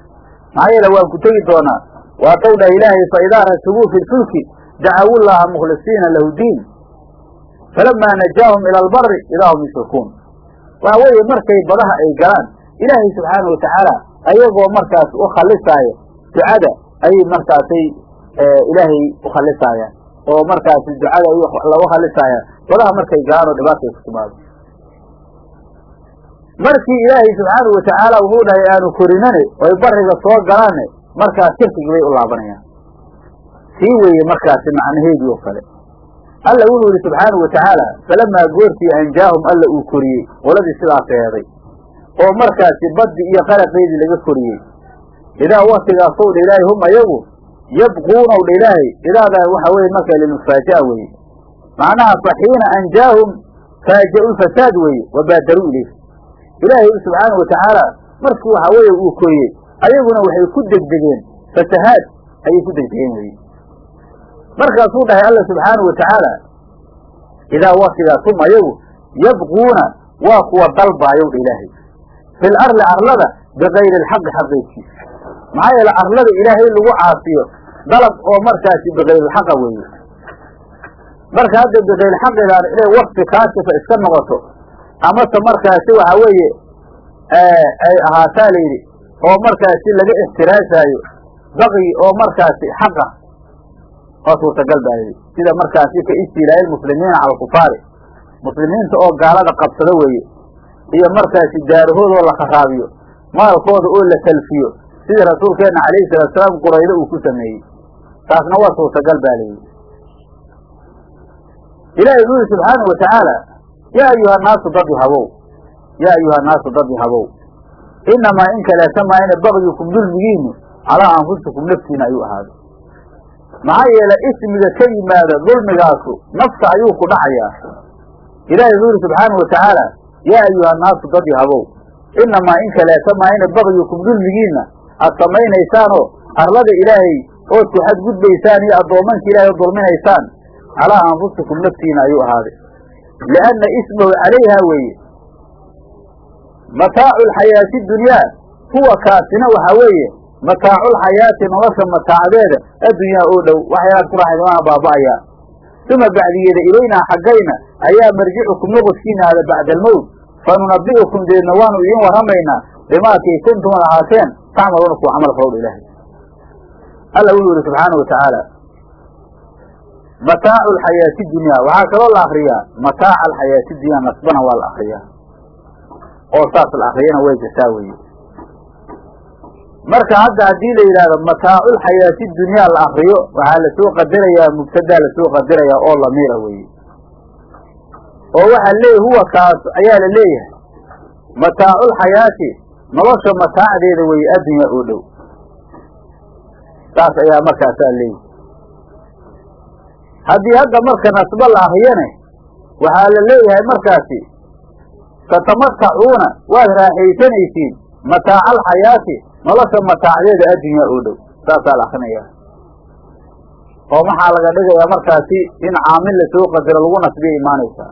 Maxaa yeele waan ku tegi doonaa waataw dhah ilaahay fa idaa rakibuu fi lfulki dacawullaaha mukhlisiina lahu diin falamaa najaahum ila albari idaa hum yushrikuun waxa weeye markay badaha ay galaan ilaahay subxaana watacaala ayagoo markaas u khallisaayo ducada ayay markaasay ilaahay u khallisaayaan oo markaasi ducada lagu khallisaayaan badaha markay galaan oo dhibaatay ku timaado markii ilaahay subxaana watacaala wuxuu dhahay aanu korinane oy bariga soo galaanne markaas shirkigii bay u laabanayaan sii weeye markaasi macnaheedii oo kale alla wuxuu yihi subxaana watacaala falamaa goortii anjaahum alla uu koriyey qoladii sidaas eeday oo markaasi baddi iyo qaraqeydii laga koriyey. Idaa waktigaasow dha ilaahay hum ayagu yabquunaw dha ilaahay idaadaa waxa weye marka lilmufaaja'a weeye. Macnaha faxiina anjaahum faaja'u lfasaad weeye wabaadaruu ilayh ilaahay subxaanau watacaala markii waxa weeye uu koriyey ayaguna waxay ku degdegeen fasahaad ayay ku degdegeen weye markaasuu dhahay alla subxaanau watacaala idaa waktigaas hum ayagu yabquuna waa kuwa dalbaayow dha ilaahay. Fil arli arlada bikayri alxaqi xaqiiskiisa maxaa yeele arlada ilaahay lagu caasiyo dalab oo markaasi bikayrilxaqa weeye. Marka hadda bikayrxaqidan inay wakti kaashifa iska noqoto amase markaasi waxa weeye ay ahaataa layidhi oo markaasi laga ixtiraasaayo baqyi oo markaasi xaqa oo suurtagal baa layidhi sida markaasi ka istiilaayi lmuslimiina cala alkufaari muslimiinta oo gaalada qabsado weeye. Iyo markaasi daarahoodoo la kharaabiyo. Maalkooda oo la talfiyo. Sidii rasuulkeenna calayhi salaatusalaam quraydo uu ku sameeyey. Taasna waa suurtagal baa layidhi ilaahay wuxu yidhi subxaanau watacaala yaa ayuha naasu dad habow. Yaa ayuha naasu dad habow. Inamaa in kaleeta maayna bagyukum dulmigiinu calaa anfusikum naftiina ayuu ahaaday maxaa yeele ismiga ka yimaada dulmigaasu nafta ayuu ku dhacayaa. Ilaahay wuxu yidhi subxaanau watacaala yaa ayuha naasu dad habow inamaa in kaleeta maayna bagyukum dulmigiinna aad samaynaysaanoo arlada ilaahay ood ku xadgudbaysaan iyo addoomanka ilahay oo dulminaysaan calaa anfusikum naftiina ayuu ahaaday. Lianna ismahu calayha weeye mataacu lxayaati dunyaa huwa kaasina waxaa weeye mataaculxayaati nolosha mataacdeeda addunyaa oo dhow waxyaalaad ku raaxaysa waana baaba'ayaa uma bacdigeeda ilaynaa xaggayna ayaa marjicukum noqodkiina aada bacda almowt fanunabi'ukum deedna waanu idiin warramaynaa bimaakii kuntum ad ahaateen tacmaluuna kuwa camal fawdha ilaahay. Alla wuxuu yihi subxaanau watacaala mataacu alxayaati dunyaa. Waxaa kaloo la akriyaa mataaca alxayaati dunyaa nasbana waa la akriyaa oo saas la akriyana way jirtaa weeye marka hadda haddii la yidhaahdo mataaculxayaati dunyaa la akriyo waxaa la soo qadarayaa mubtadaa la soo qadarayaa oo lamiira weeye. Oo waxaa leeyahy huwa kaas ayaa la leeyahay. Mataaculxayaati nolosha mataacdeeda weeye addunya oo dhow. Saas ayaa markaasaa leeyahy haddii hadda marka nasbo la akriyane waxaa la leeyahay markaasi tatamatacuuna waad raaxaysanaysiin. Mataaca alxayaati nolosha mataacdeeda addunyaa oo dhow saasaa la akrinaya oo maxaa laga dhigayaa markaasi in caamil la soo qadaro lagu nasbiya imaanaysaa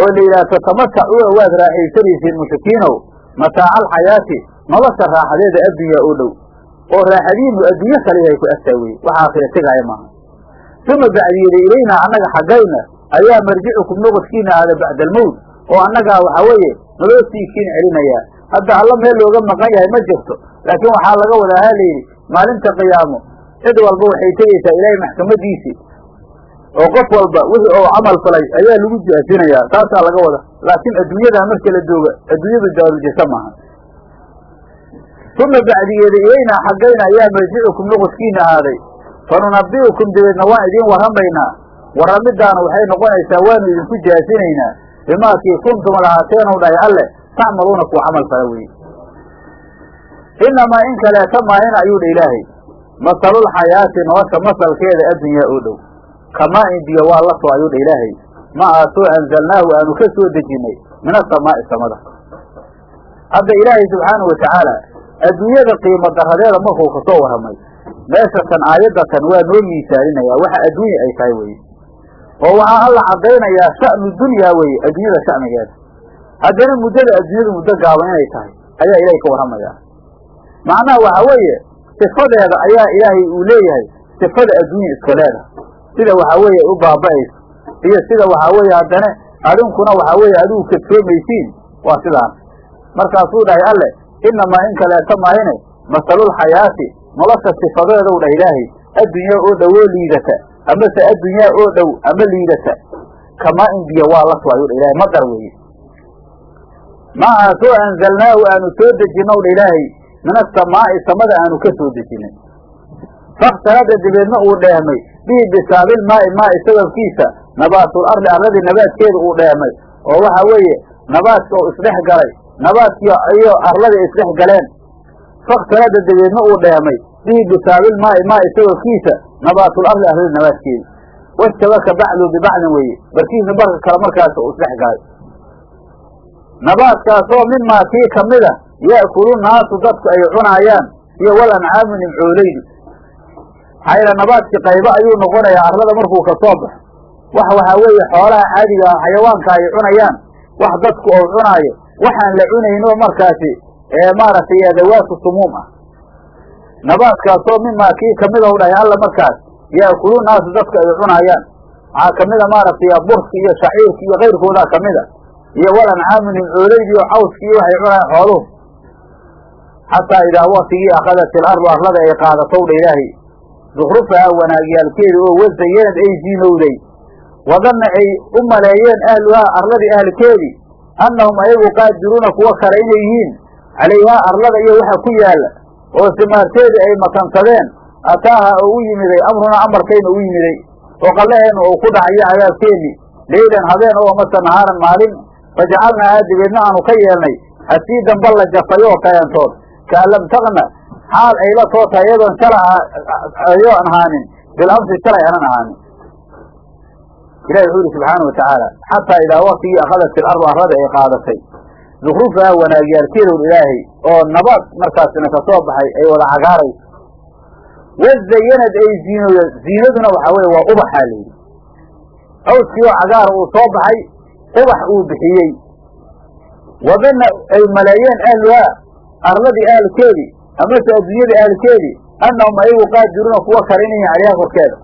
oo la yidhaha tatamatacuuna waad raaxaysanaysiin mushrikiinow mataaca alxayaati nolosha raaxadeeda addunyaa oo dhow. Oo raaxadiinu adduunyo kaliyahay ku agtaa weye waxaa akhira tegaaya maaha. Uma bacdiyeeda ilaynaa annaga xaggayna ayaa marjicukum noqodkiina aada bacda almowt oo annagaa waxaa weeye naloo sii kiin celinayaa hadda alla meel looga maqan yahay ma jirto. Laakiin waxaa laga wadaa ha layidhi maalinta qiyaamo cid walba waxay tegaysaa ilaahay maxkamadiisii. Oo qof walba wixii oo camal falay ayaa lagu jaasinayaa taasaa laga wada laakiin adduunyadaa marka la jooga adduunyadu daarujasa maaha uma bacdigeeda ilaynaa xaggayna ayaa marjicukum noqodkiina ahaaday fanunabi'ukum dabeedna waan idiin warramaynaa. Warramidaana waxay noqonaysaa waanu idinku jaasinaynaa. Bimaakii kuntum lahaateenu dhahay alle tacmaluuna kuwa camal fala weye inamaa in kaleeta maahin ayuu dha ilaahay masalulxayaati nolosha masalkeeda addunyaa oo dhow kamaa in biyo waa la soo ayuu dha ilaahay ma aasoo anzalnaahu aanu ka soo dejinnay min asamaa'i samada hadda ilaahay subxaanahu watacaala adduunyada qiimo daradeeda markuu ka soo warramay meeshatan aayadatan waa noo miisaalinayaa waxa adduunya ay tahay weye oo waxaa alla caddaynayaa sha'nu dunyaa weye adduunyada sha'nigeeda haddana muddada adduunyadu muddo gaaban inay tahay ayaa ilaahay ka warramayaa macnaha waxa weeye sifadeeda ayaa ilaahay uu leeyahay sifada adduunya iska leedahay. Sida waxaa weeye u baaba'ayso iyo sida waxaa weeye haddana adinkuna waxaa weeye adigu kadsoomaysiin waa sidaan. Markaasuu dhahay alle inamaa in kaleeta maahine masalulxayaati nolosha sifadeedow dhah ilaahay addunyaa oo dhow oo liidata amase addunyaa oo dhow ama liidata kamaa in biyo waa la soo ayuu dha ilahay madar weeye maahaasoo anzalnaahu aanu soo dejinow dha ilaahay min asamaa'i samada aanu ka soo dejinay. Fakhtalada dabeedna uu dheehmay bihi bisaabil maa'i maa'i sababkiisa nabaatul ardi arladii nabaadkeeda uu dheehmay oo waxa weeye nabaadka oo isdhex galay nabaadkii iyo arladii isdhex galeen. Fakhtalada dabeedna uu dheehmay bihi bisaabilmaa'i maa isagookiisa nabaatul ardi arlada nabaadkeeda wastabaka bacdu bibacdin weeye. Barkiisa barka kale markaas u isdhex galay nabaadkaasoo mimaa kii kamida ya'kulu naasu dadku ay cunaayaan iyo wal ancaamu nimcooleydu maxaa yeele nabaadkii qaybo ayuu noqonayaa arlada markuu ka soo baxo. Wax waxaa weeye xoolaha caadiga ah xayawaanka ay cunayaan. Wax dadku ou cunaayo waxaan la cunayno markaasi ee maaragtay adawaatu sumuum ah. Nabaadkaasoo mimaa kii ka mid ou dhahay alla markaas yaakulu naasu dadku ay cunaayaan waxaa kamida maaragtay burki iyo shaciirki iyo kayrkoodaa kamida iyo wal ancaamu nimcooleydi iyo cawski iyo waxay cunayaan xooluhu. Xataa idaa waktigii akhadat il ardu arlada ay qaadatow dha ilaahay zukrufaha wanaagyaalkeeda oo wazayanad ay ziinowday wadanna ay u maleeyeen ahluhaa arladii ahlkeedii annahum ayagu qaadiruuna kuwa kale inay yihiin. Calayhaa arlada iyo waxa ku yaalla oo simaarteedii ay makansadeen ataaha oo u yimiday amrunaa amarkayna u yimiday. Oo qallaheenna uu ku dhacayo cadaabkeennii leylan habeen oo mase nahaaran maalin fajacalnaahaa dibeedna aanu ka yeelnay hasiidan balla jafay oo kayantood kaan lam taqna xaal ay la soo tahay iyadoon shala ayoon ahaanin bilamsi shalay aanan ahaanin ilahi wuxuu yihi subxaana wa tacaala xataa idaa waktigii akhadat il ardu arlada ay qaadatay zukrufaha wanaagyaalkeedow ilaahay oo nabaad markaasina ka soo baxay ay wada cagaarayso wazayanad ay ziinooda ziinaduna waxaa weye waa ubaxaa layidhi awskii oo cagaara uu soo baxay ubax uu bixiyey. Wadanna ay maleeyeen ahluhaa arladii ahalkeedii amase adduunyada ahalkeedii annahum ayagu qaadiruuna kuwa kale inay calyaha korkeeda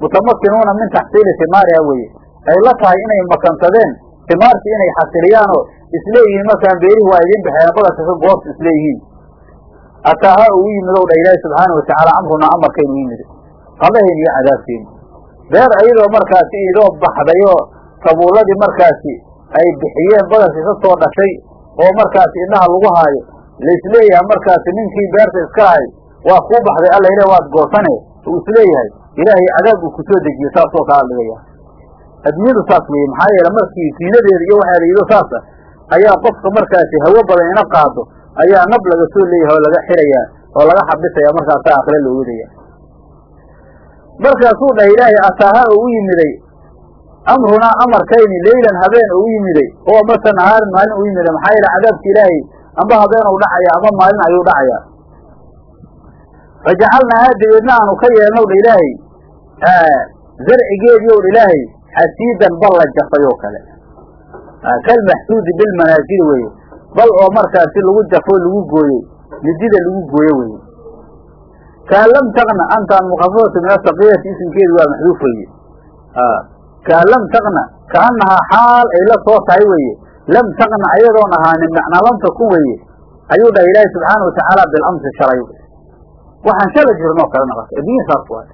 mutamakinuuna min taxsiili simaariha weeye. Ay la tahay inay makansadeen simaartii inay xasiliyaanoo isleeyihiin markaan beerihi waa idiin baxeen badalka ka goobta isleeyihiin. Ataaha uu yimid ow dha ilaahi subxaana watacaala amrunaa amarkaynu yimid. Qadahayn iyo cadaabkeeni beer ayadoo markaasi idoo baxdayoo sabuuladii markaasi ay bixiyeen badalkii ka soo dhashay oo markaasi indhaha lagu haayo laisleeyahay markaasi ninkii beerta iska lahay waa kuu baxday alla ile waad goosane uu is leeyahay ilaahay cadaab uu ku soo dejiye saasoo kala dhigaya adduunyadu saas weeye maxaa yeele markii tiinadeeda iyo waxaa la yidho saasa ayaa qofka markaasi hawo badan ina qaado ayaa nab laga soo leeyahay oo laga xirayaa oo laga xabisaya markaasaa akle loo wadaya markaasuu dhahay ilaahay ataaha oo u yimiday amrunaa amarkayni leylan habeen u yimiday oo mase nahaarin maalin u yimiday maxaa yeele cadaabka ilaahay amba habeenuu dhacaya amba maalin ayuu dhacaya fajacalnaahaa dabeedna aanu ka yeelnow dha ilaahay zarcigeedii ow dha ilaahay xasiidan bal la jafay oo kale kalmaxsuudi bilmanaasili weeye bal oo markaasi lagu jafo lagu gooyey midida lagu gooye weye kaan lam taqna antaan mukafafatu min asaqiyati isimkeedu waa maxduuf weeye kaan lam taqna kaanahaa xaal ay la soo tahay weeye. Lam taqna ayadoon ahaanin macnaa lam takun weeye. Ayuu dhahay ilaahi subxaana watacaala bilamsi shalay. Waxaan shala jirnoo kale naqata adduunya saas waay.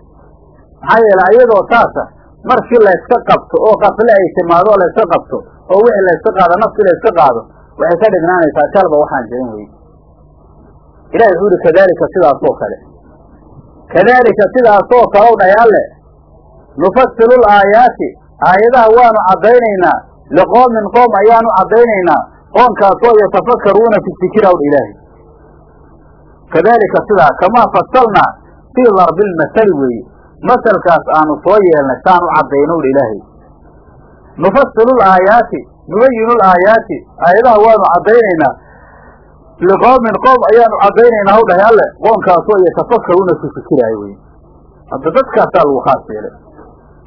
Maxaa yeele ayadoo saasa markii layska qabto oo qafle ay timaado oo layska qabto oo wixii layska qaado naftii layska qaado waxay ka dhignaanaysaa shalba waxaan jirin weye ilahi wuxuu yihi kadaalika sidaasoo kale. Kadaalika sidaasoo kale u dhahay alle nufasilu laayaati. Aayadaha waanu caddaynaynaa liqoomin qoom ayaanu caddaynaynaa qoonkaasoo yatafakaruuna fi fikira wdha ilaahi kadaalika sidaa kamaa fasalnaa fii darbi lmasali weeye. Masalkaas aanu soo yeelnay saan u caddayno wdha ilaahay. Nufasilu laayaati nubayinu laayaati. Aayadaha waanu caddaynaynaa. Liqoomin qoom ayaanu caddaynaynaa haw dhahay alle. Qoonkaasoo yatafakaruuna fi fikiraayo weye hadda dadkaasaa lagu khaas yeelay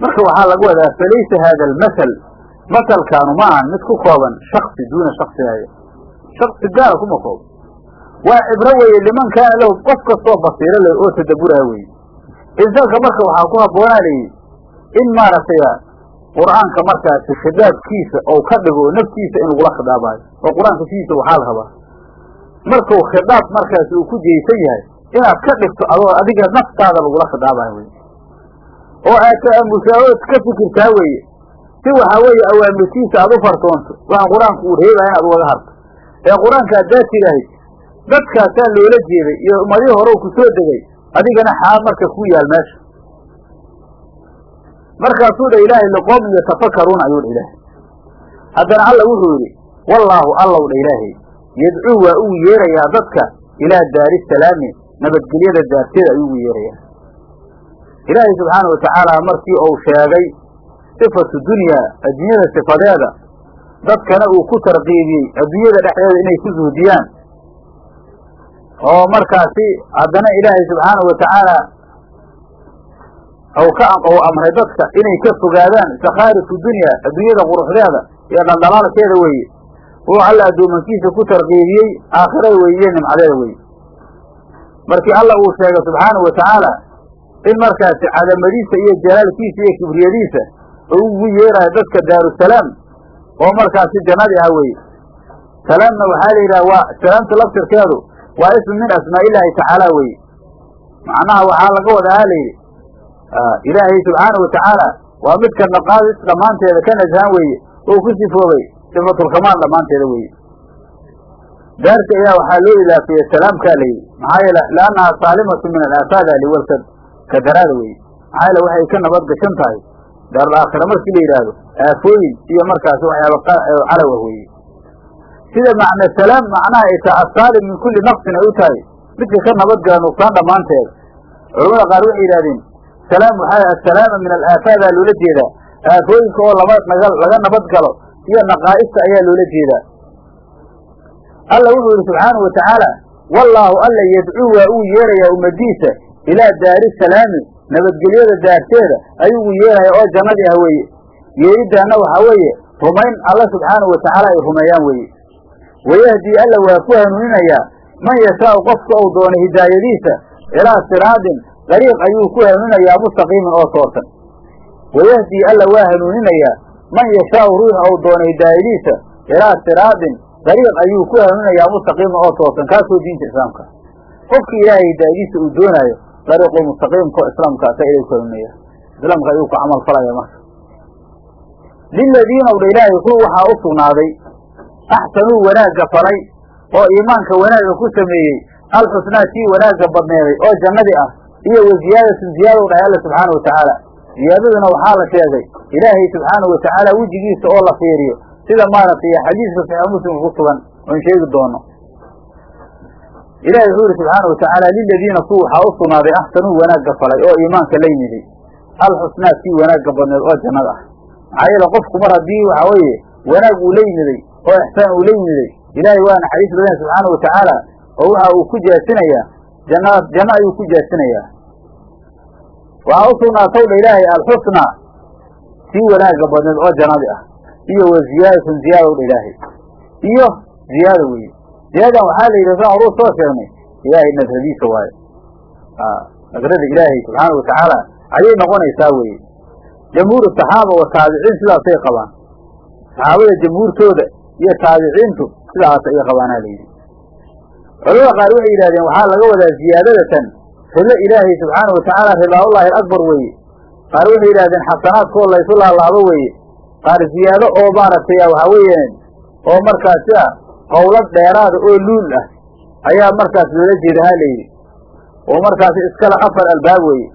marka waxaa lagu wadaa falaysa haada almasal masalkaanu ma ahan mid ku kooban shaksi duuna shaksigaaya shaksi gaara kuma kooban. Waa cibro weeye liman kaana lahu qof kastoo basiiro leh oo tadaburaya weye insaanka marka waxaa ku habboonaa in maaragtay qur'aanka markaasi khidaabkiisa ou ka dhigo naftiisa in lagula khidaabayo oo qur'aanka sidiisa waxaa la rabaa. Markuu khidaab markaasi uu ku jeysan yahay inaad ka dhigto adoo adiga naftaada lagula khidaabayo wey oo aad ta'amusaaood ka fikirtaa weeye. Si waxaa weeye awaamirtiisa aad u fartoonto waxa qur'aanku uu reebaya inaad ugaga harto ee qur'aanka haddaad tidhaahid dadkaasaa loola jeeday iyo ummadihii hore ku soo degay adigana xaal marka ku yaal meesha. Markaasuu dha ilaahay liqoomin yatafakaruuna ayuu dha ilaahay. Haddana alla wuxuu yidhi wallaahu allow dha ilaahay yadcuu waa uu yeerayaa dadka ilaa daari salaami nabadgelyada daarteeda ayuu ugu yeerayaa ilaahay subxaana watacaala markii uu sheegay sifatu dunyaa adduunyada sifadeeda dadkana uu ku tarqiibiyey adduunyada dhexdeeda inay ku zuhdiyaan. Oo markaasi haddana ilaahay subxaana watacaala ou ka ou amray dadka inay ka fogaadaan sakhaarifu dunyaa adduunyada quruxdeeda iyo dhaldhalaalkeeda weeye. Uu alla addoomankiisa ku tarqiibiyey aakhirada weeye nimcadeeda weeye. Markii alla uu sheegay subxaanau watacaala in markaasi cadamadiisa iyo jalaalkiisa iyo kibriyadiisa oo ugu yeerayo dadka daarusalaam oo markaasi jannadii ah weeye. Salaamna waxaa la yidhaha waa salaamta laftirkeedu waa ism min asmaa illaahi tacaala weeye. Macnaha waxaa laga wadaa layidhi ilaahay subxaanau watacaala waa midka naqaadis dhammaanteeda ka nashaan weeye oo ku sifoobay sifatulkamaal dhammaanteeda weeye. Daarta ayaa waxaa loo ilaafeeyey salaamkaa la yidhi maxaa yeele liannahaa saalimatu min alaafaada liwalkad kadaraada weeye. Maxaa yeele waxay ka nabad gashan tahay. Daarul aakhira markii la yidhaahdo aafooyin iyo markaasi waxyaaba calaw ah weeye. Sida macna salaam macnaha ay tahay asaalim min kulli naqsin ay u tahay. Midka ka nabadgala nuqsaan dhammaanteeda culamada qaar waxay yidhahdeen salaam waxaa assalaama min alaafaadaa loola jeedaa. Aafooyinka oo laba laga nabad galo iyo naqaa'ista ayaa loola jeedaa. Alla wuxuu yidhi subxaanau watacaala wallaahu alla yadcuu waa uu yeerayaa ummadiisa ilaa daari salaami nabadgelyada daarteeda ayuu ugu yeeraya oo jannadii ah weeye. Yeeriddaanna waxaa weeye rumayn alla subxaanau watacaala ay rumeeyaan weeye. Wayahdii alla waa ku hanuuninayaa man yashaau qofka uu doono hidaayadiisa ilaa siraadin dariiq ayuu ku hanuuninayaa mustaqiimin oo toosan wayahdii alla waa hanuuninayaa man yashaau ruux ou doono hidaayadiisa ilaa siraadin dariiq ayuu ku hanuuninayaa mustaqiimin oo toosan kaasoo diinta islaamka. Qofki ilaahay hidaayadiisa uu doonaayo dariiqu mustaqiimka islaamkaasa ilay hanuunaya islaamka ayuu ku camal falaya marka liladiina wdha ilaahay kuwa waxaa u sugnaaday axsanuu wanaagga falay oo iimaanka wanaagga ku sameeyey alxusnaa tii wanaagga badneeday oo jannadii ah iyo wa ziyaadatun ziyaada u dhahay alla subxaana watacaala ziyaadaduna waxaa la sheegay ilaahay subxaana watacaala wejigiisa oo la fiiriyo sida maaragtay xadiiska saxiix muslimka ku sugan oon sheegi doono ilahi wuxuu yihi subxaana watacaala liladiina kuwa waxaa u sugnaaday axsanuu wanaagga falay oo iimaanka la yimiday alxusnaa tii wanaagga badneed oo jannada ah. Maxaa yeele qofku mar haddii waxa weeye wanaag uu la yimiday oo ixsaan uu la yimiday ilaahay waa naxariis badan subxaana watacaala oo waxa uu ku jaasinayaa. Janna janno ayuu ku jaasinayaa. Waxaa u sugnaatow dha ilaahay alxusnaa tii wanaagga badneed oo jannadi ah. Iyo wa ziyaadatun ziyaada dha ilaahay. Iyo ziyaada weeye ziyaadan waxaa la yidhi saan horuu soo sheegnay. Ilaahay nadradiisa waayo nadrada ilaahay subxaana watacaala ayay noqonaysaa weeye. Jamhuuru saxaaba wa taabiciin sidaasay qabaan. Saxaabada jamhuurtooda iyo taabiciintu sidaas ay qabaanaa layidhi culamada qaar waxay yidhahdeen waxaa laga wadaa ziyaadadatan rido ilaahay subxaana watacaala ridaaulahi alakbar weeye. Qaar waxay yidhahdeen xasanaadkoo laysu laalaabo weeye. Qaar ziyaado oo maaragtay waxaa weeye oo markaas sida qowlad dheeraada oo luul ah ayaa markaas loola jeeda ha layidhi oo markaas iskale afar albaab weeye.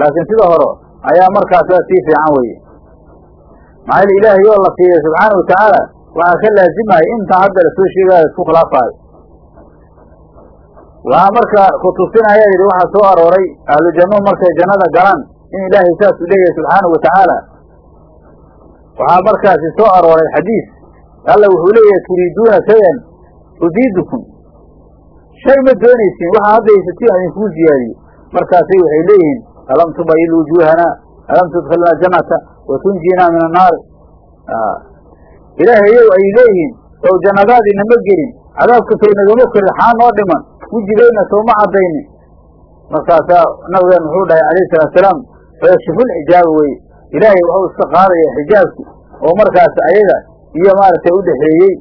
Laakiin sida hore ayaa markaas waa sii fiican weeye. Maxaa yele ilaahay oo la fiiriya subxaana watacaala waxaa ka laazimaya intaa hadda la soo sheegaayo isku khilaafaayo waxaa marka kutusinaya yidhi waxaa soo arooray ahlu jannuhu markay jannada galaan in ilaahay saas u leeyahay subxaana watacaala waxaa markaasi soo arooray xadiis alla wuxuu leeyahay turiiduuna shayan uziidukum. Shay ma doonaysiin waxaa hadda haysatiin aan idinkuu ziyaadiyo markaasay waxay leeyihiin alam tubayil wujuuhana alam tudkhilna jannata wa tunjiinaa min annaari ilaahayow ay leeyihiin sow jannadaadii nama gelin cadaabka sow nagama korin xaa noo dhiman wejigeyna sooma caddaynin. Markaasaa nabigeen muxuu dhahay alayhi salaatusalaam fayakshifulxijaaba weye ilaahay waxuu iska qaadaya xijaabki oo markaas ayaga iyo maaragtay udhexeeyey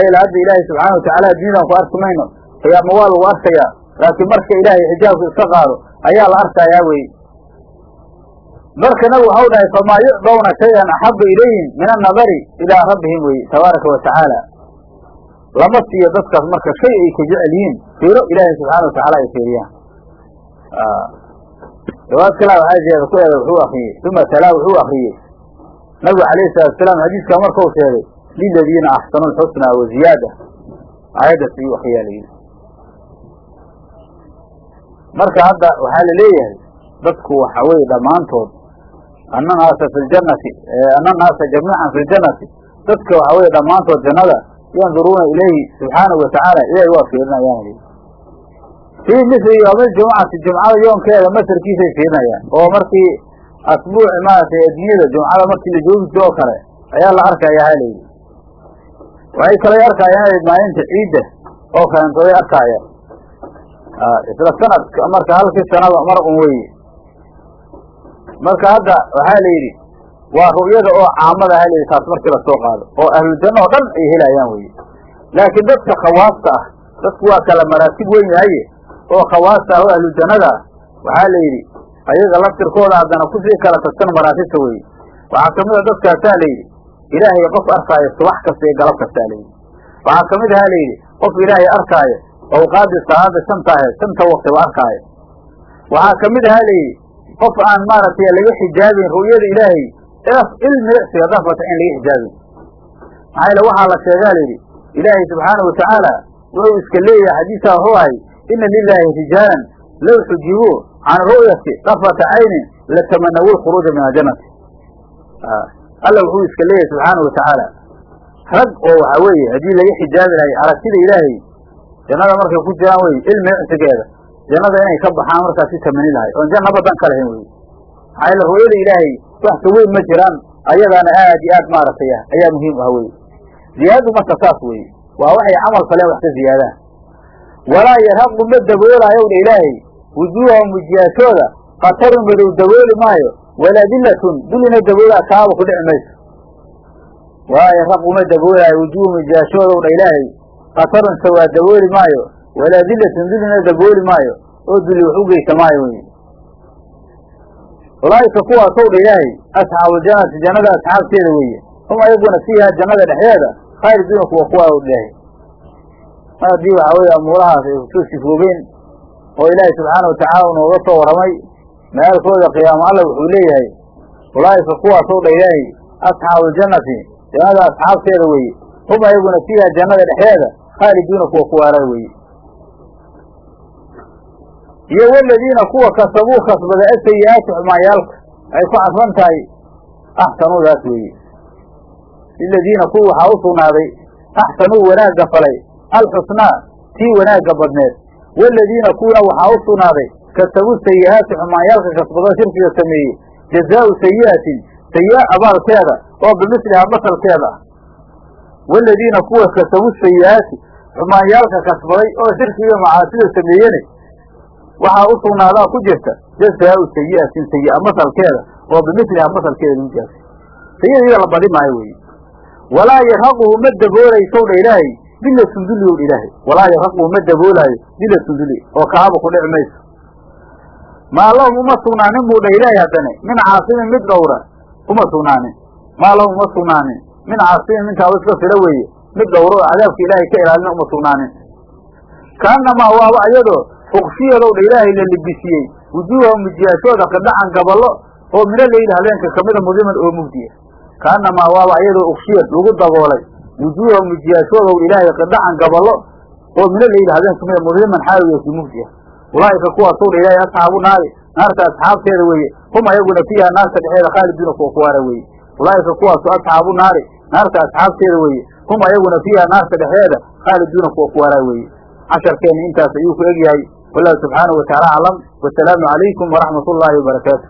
yeele hadda ilaahay subxaana watacaala addunyadaan ku arki mayno qiyaama waa lagu arkayaa. Laakiin marka ilaahay xijaabku iska qaado ayaa la arkayaa weye marka nabigu waxau dhahay famaa yucdawna shayan axabu ilayhim min annadari ilaa rabbihim weye tabaaraka wa tacaala lama siiyo dadkaas marka shay ay ka jecel yihiin fiiro ilaahay subxaana watacaala ay fiiriyaan. Riwaad kalaa waxaa jeeda ku eeda wuxuu akriyey uma talaa wuxuu akriyey nabigu alayhi salatu salaam xadiiskaa markau sheegay liladiina axsanu lxusnaa wa ziyaada. Aayaddaas ayuu akriyaa layidhi marka hadda waxaa la leeyahay dadku waxa weye dhammaantood ana naasa fi ljannati jamiican fi ljannati dadka waxa weye dhammaantood jannada yanduruuna ilayhi subxaanahu watacaala ilahay waa fiirinayaan fii misli yoomiljumcati jumcada yoonkeeda masarkiisay fiirinayaan oo markii asbuuci maaragtay adduunyada jumcada markii la joogi jiro oo kale ayaa la arkaya halayidhi waxay kalay arkayaan maalinta ciidda oo kalentooday arkaayaan isla sanadka marka halkii sanada mar un weye marka hadda waxaa la yidhi waa ru'yada oo caamada ha layidhi taas markii la soo qaado oo ahluljanna oo dhan ay helayaan weye laakiin dadka khawaasta ah dadku waa kala maraatib weyn yahaye oo khawaasta ah oo ahluljannada ah waxaa la yidhi ayaga laftirkooda haddana ku sii kala tagsan maraatibta weye waxaa ka mid a dadkaasaa la yidhi ilaahay qof arkaayo subax kasta iyo galab kastaa layidhi. Waxaa ka mid ahaa la yidhi qof ilaahay arkaayo awqaadii salaada shanta ahayd shanta waktiba arkaayo. Waxaa ka mid ahaa la yidhi qof aan maaragtay laga xijaabin ru'yada ilaahay ilmiicsiga dafata in laga xijaabin. Maxaa yale waxaa la sheegaa la yidhi ilaahay subxaanahu watacaala wuxuu iska leeyahay xadiiskaa wuxuu ahay ina lilaahi rijaalan low xujibu can ru'yati dafata caynin latamanawu lkhuruuja min aljannati alla wuxuu iska leeyahay subxaanahu watacaala rag oo waxa weeye haddii laga xijaabi lahay aragtida ilaahay jannada markay ku jiraan wey ilmiicsigeeda jannada inay ka baxaan markaas si tamani lahay oon janna badan ka lahayn wey maxaa yaele ru'yada ilaahay wax ka weyn ma jiraan ayadaana aad iyo aad maaragtay ah ayaa muhiim ah weye ziyaadadu marka saas weye waa waxay camal faleen wax ka ziyaadaan. Walaa yarhaqu ma daboolaayow dha ilaahay wujuuhahum wujiyaashooda qatarun madow dabooli maayo walaa dillatun dulina daboolaa kaaba ku dhici mayso walaa yarhaqu ma daboolaayo wujuuhum wujiyaashoodaw dha ilaahay qatarun sawaa dabooli maayo walaa dillatun dulina dabooli maayo oo duli wax u geysa maayo wey ulaa'ika kuwaasow dha ilaahay asxaabuljannati jannada asxaabteeda weeye hum ayaguna fiiha jannada dhexdeeda khaaliduuna kuwa kuwaa u dhahay mar haddii waxaa weeye amuurahaas ay ku soo sifoobeen oo ilaahay subxaana watacaala unooga soo warramay maalkooda qiyaamo alla wuxuu leeyahay ulaa'ika kuwaasow dha ilaahay asxaabuljannati jannada asxaabteeda weeye hum ayaguna fiiha jannada dhexdeeda khaaliduuna kuwa kuwaara weeye. Iyo waladiina kuwa kasabuu kasbada asayi-aati xumaanyaalka ay ku cadfan tahay axsanuudaas weeye. Liladiina kuwa waxaa u sugnaaday axsanuu wanaagga falay alxusnaa tii wanaagga badneed waladiina kuwina waxaa u sugnaaday kasabuu sayi-aati xumaanyaalka kasbado shirkiga sameeyey jazaau sayi'atin sayi-a abaalkeeda oo bimislihaa basalkeeda ah waladiina kuwa kasabuu sayi-aati xumaanyaalka kasbaday oo shirkiga macaasida sameeyene waxaa u sugnaadaa ku jirta jazaau sayi'atin sayi-a masalkeeda oo bimislihaa masalkeeda lagu jaasay sayidida la badi maayo weye walaa yarhaquhu ma daboolaysow dha ilaahay dilatun duli ow dha ilaahay. Walaa yarhaquhu ma daboolaayo. Dilatun duli oo kaaba ku dhici mayso. Maa lahum uma sugnaanin buu dha ilaahay haddane. Min caasimin mid dhowra uma sugnaanin. Maa lahum uma sugnaanin. Min caasimin mintaaba iska fila weeye mid dhowra oo cadaabka ilaahay ka ilaalina uma sugnaanin. Kaanamaa waaba ayadoo fuqshiyadow dha ilaahay la libisiyey. Wujuuhahum mujiyaashooda qidhacan gaballo oo mina layidhi habeenka kamida mudiman oo mugdiya. Kaanamaa waaba ayadoo ukshiyad lagu daboolay wujuuhahum mujiyaashoodow ilaahay qidhacan gaballo oo mina layidhi habeen kamida mudiman xaawiyeeki mugdiya ulaa'ika kuwaasow dha ilaahay asxaabu naari naarta asxaabteeda weeye hum ayaguna fiiha naarta dhexeeda khaaliduuna kuwa kuwaara weeye ulaa'ika kuwaaso asxaabu naari naarta asxaabteeda weeye hum ayaguna fiiha naarta dhexeeda khaaliduuna kuwa kuwaaraa weeye casharkeenna intaas ayuu ku egyahay wallahu subxaanahu watacaala aclam wasalaamu calaykum waraxmat ullaahi wabarakaatu